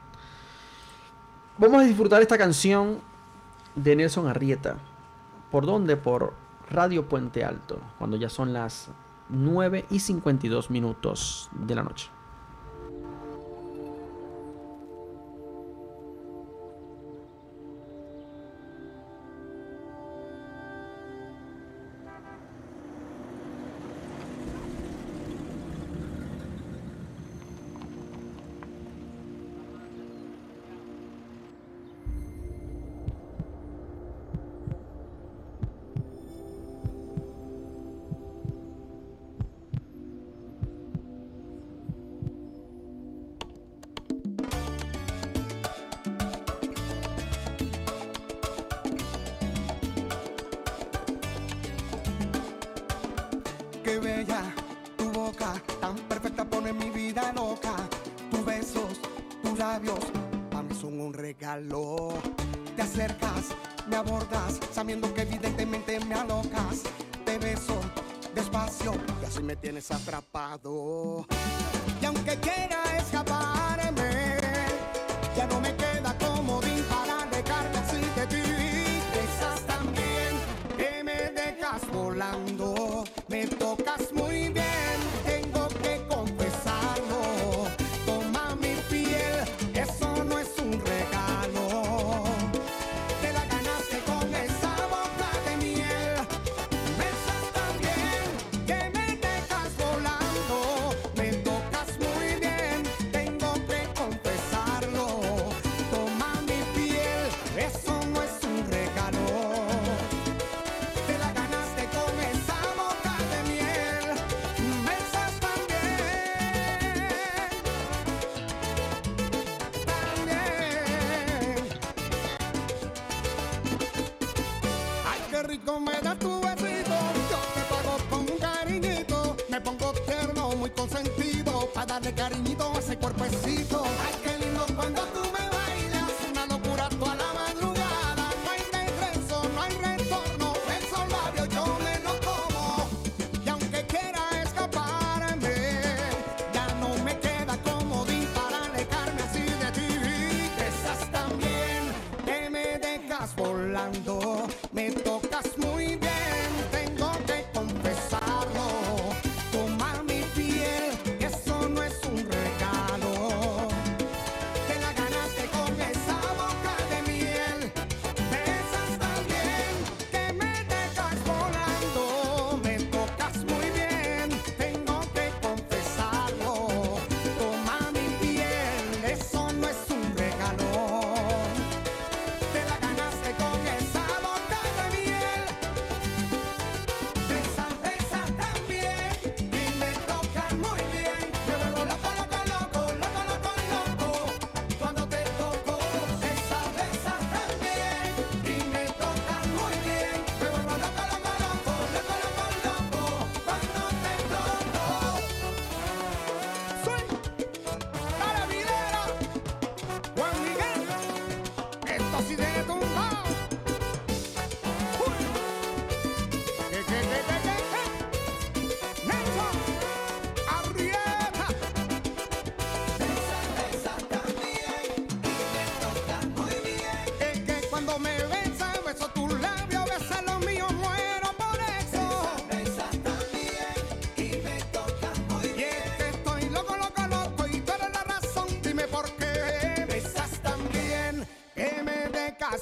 S1: Vamos a disfrutar esta canción de Nelson Arrieta. ¿Por dónde? Por Radio Puente Alto, cuando ya son las 9 y 52 minutos de la noche.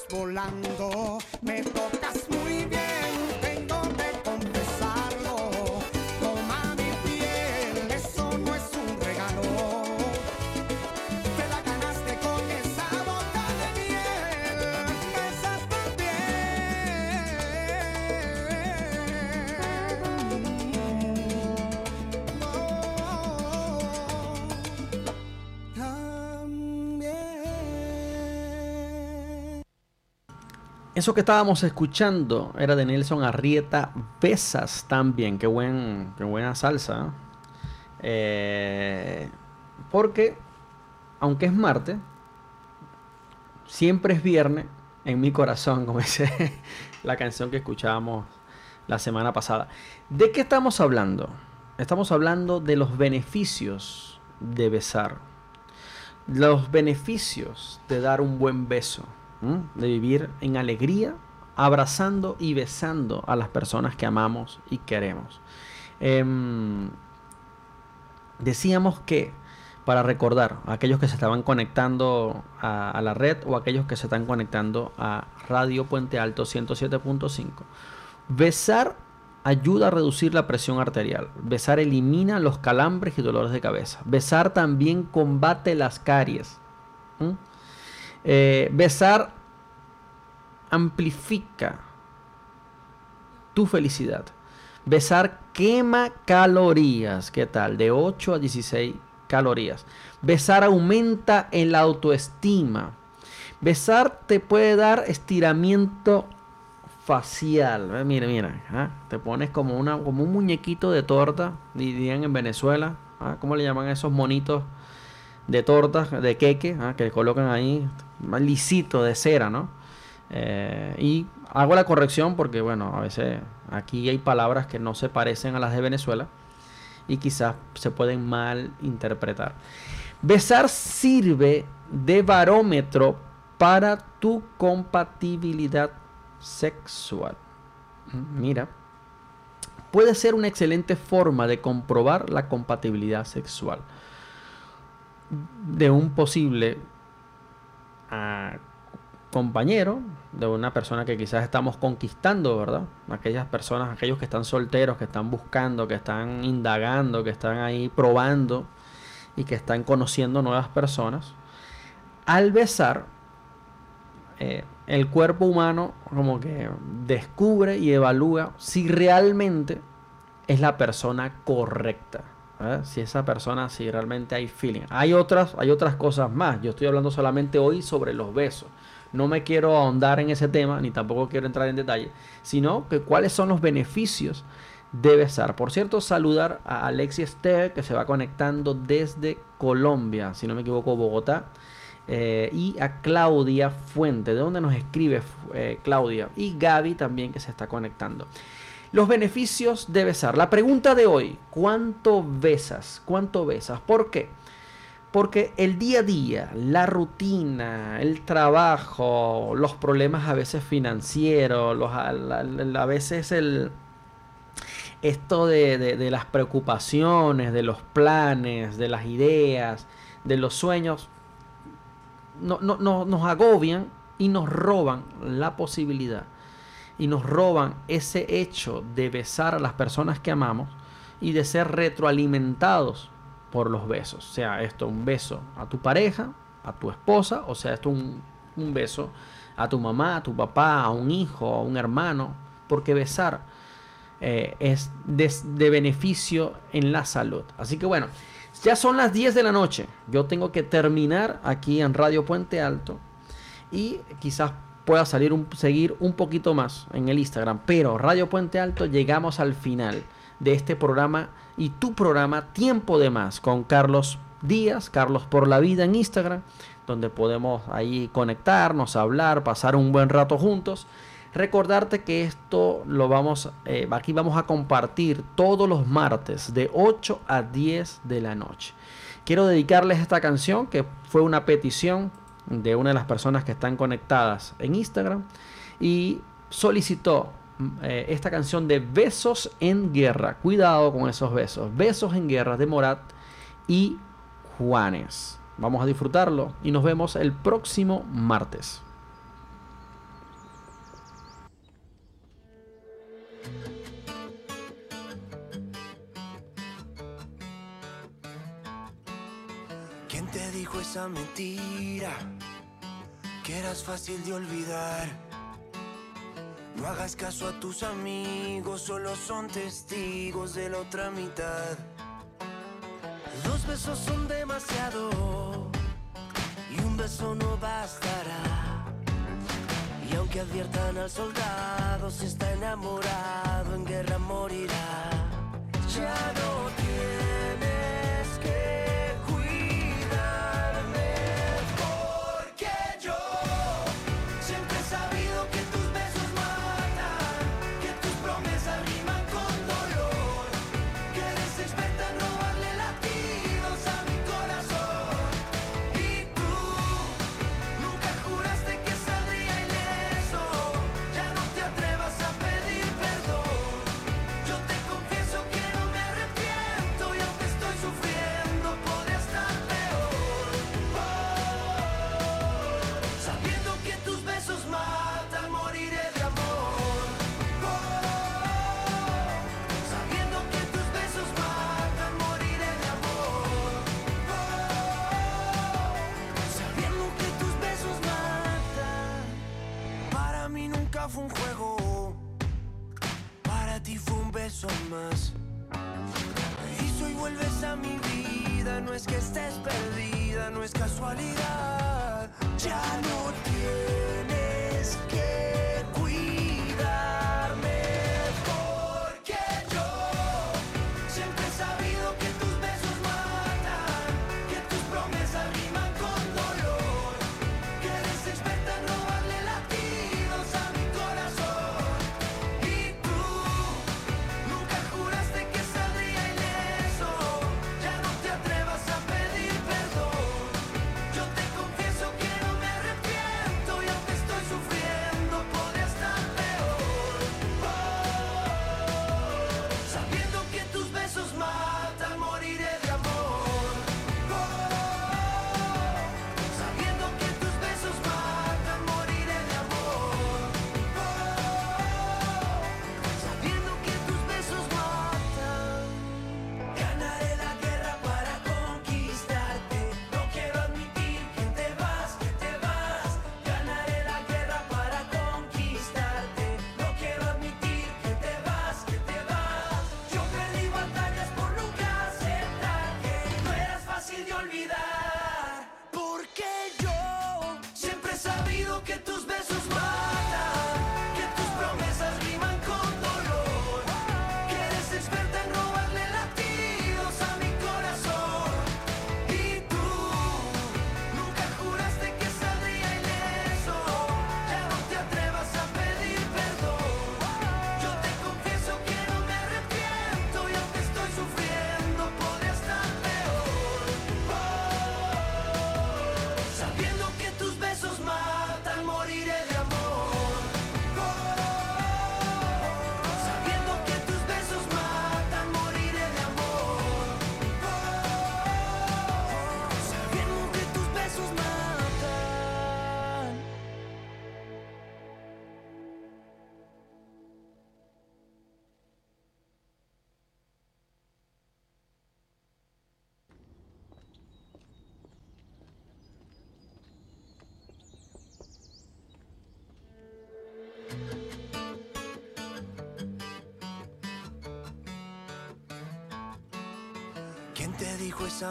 S9: Volando, Eso que
S1: estábamos escuchando era de Nelson Arrieta, Besas también, qué, buen, qué buena salsa. ¿eh? Eh, porque, aunque es martes, siempre es viernes en mi corazón, como [LAUGHS] dice la canción que escuchábamos la semana pasada. ¿De qué estamos hablando? Estamos hablando de los beneficios de besar. Los beneficios de dar un buen beso. De vivir en alegría, abrazando y besando a las personas que amamos y queremos. Em, decíamos que para recordar a aquellos que se estaban conectando a, la red o aquellos que se están conectando a Radio Puente Alto 107.5, besar ayuda a reducir la presión arterial. Besar elimina los calambres y dolores de cabeza. Besar también combate las caries. Eh, besar amplifica tu felicidad. Besar quema calorías. ¿Qué tal? De 8 a 16 calorías. Besar aumenta en la autoestima. Besar te puede dar estiramiento facial. Eh, Mira, mira. ¿ah? Te pones como, una, como un muñequito de torta, dirían en Venezuela. ¿ah? ¿Cómo le llaman a esos monitos de tortas, de queque, ¿ah? que colocan ahí, más de cera, ¿no? Eh, y hago la corrección porque, bueno, a veces aquí hay palabras que no se parecen a las de Venezuela y quizás se pueden mal interpretar. Besar sirve de barómetro para tu compatibilidad sexual. Mm, Mira, puede ser una excelente forma de comprobar la compatibilidad sexual de un posible ah, compañero, de una persona que quizás estamos conquistando, ¿verdad? Aquellas personas, aquellos que están solteros, que están buscando, que están indagando, que están ahí probando y que están conociendo nuevas personas. Al besar, eh, el cuerpo humano como que descubre y evalúa si realmente es la persona correcta. Si esa persona, si realmente hay feeling. Hay otras, hay otras cosas más. Yo estoy hablando solamente hoy sobre los besos. No me quiero ahondar en ese tema, ni tampoco quiero entrar en detalle, sino que cuáles son los beneficios de besar. Por cierto, saludar a Alexi Esteve, que se va conectando desde Colombia, si no me equivoco, Bogotá. Eh, y a Claudia Fuente, de donde nos escribe eh, Claudia. Y Gaby también que se está conectando. Los beneficios de besar. La pregunta de hoy, ¿cuánto besas? ¿Cuánto besas? ¿Por qué? Porque el día a día, la rutina, el trabajo, los problemas a veces financieros, a, veces el, esto de, las preocupaciones, de los planes, de las ideas, de los sueños, no- nos agobian y nos roban la posibilidad y nos roban ese hecho de besar a las personas que amamos y de ser retroalimentados por los besos. Sea esto un beso a tu pareja, a tu esposa, o sea esto un, un beso a tu mamá, a tu papá, a un hijo, a un hermano, porque besar eh, es de, de beneficio en la salud. Así que bueno, ya son las 10 de la noche. Yo tengo que terminar aquí en Radio Puente Alto y quizás pueda salir un, seguir un poquito más en el Instagram. Pero Radio Puente Alto llegamos al final de este programa y tu programa Tiempo de Más con Carlos Díaz, Carlos por la Vida en Instagram, donde podemos ahí conectarnos, hablar, pasar un buen rato juntos. Recordarte que esto lo vamos, eh, aquí vamos a compartir todos los martes de 8 a 10 de la noche. Quiero dedicarles esta canción que fue una petición de una de las personas que están conectadas en Instagram y solicitó mm, eh, esta canción de Besos en Guerra. Cuidado con esos besos. Besos en Guerra de Morat y Juanes. Vamos a disfrutarlo y nos vemos el próximo martes.
S6: Dijo esa mentira? Que eras fácil de olvidar. No hagas caso a tus amigos, solo son testigos de la otra mitad. Dos besos son demasiado y un beso no bastará. Y aunque adviertan al soldado, si está enamorado, en guerra morirá. Ya no tienes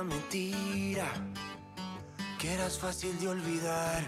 S6: mentira? Que eras fácil de olvidar.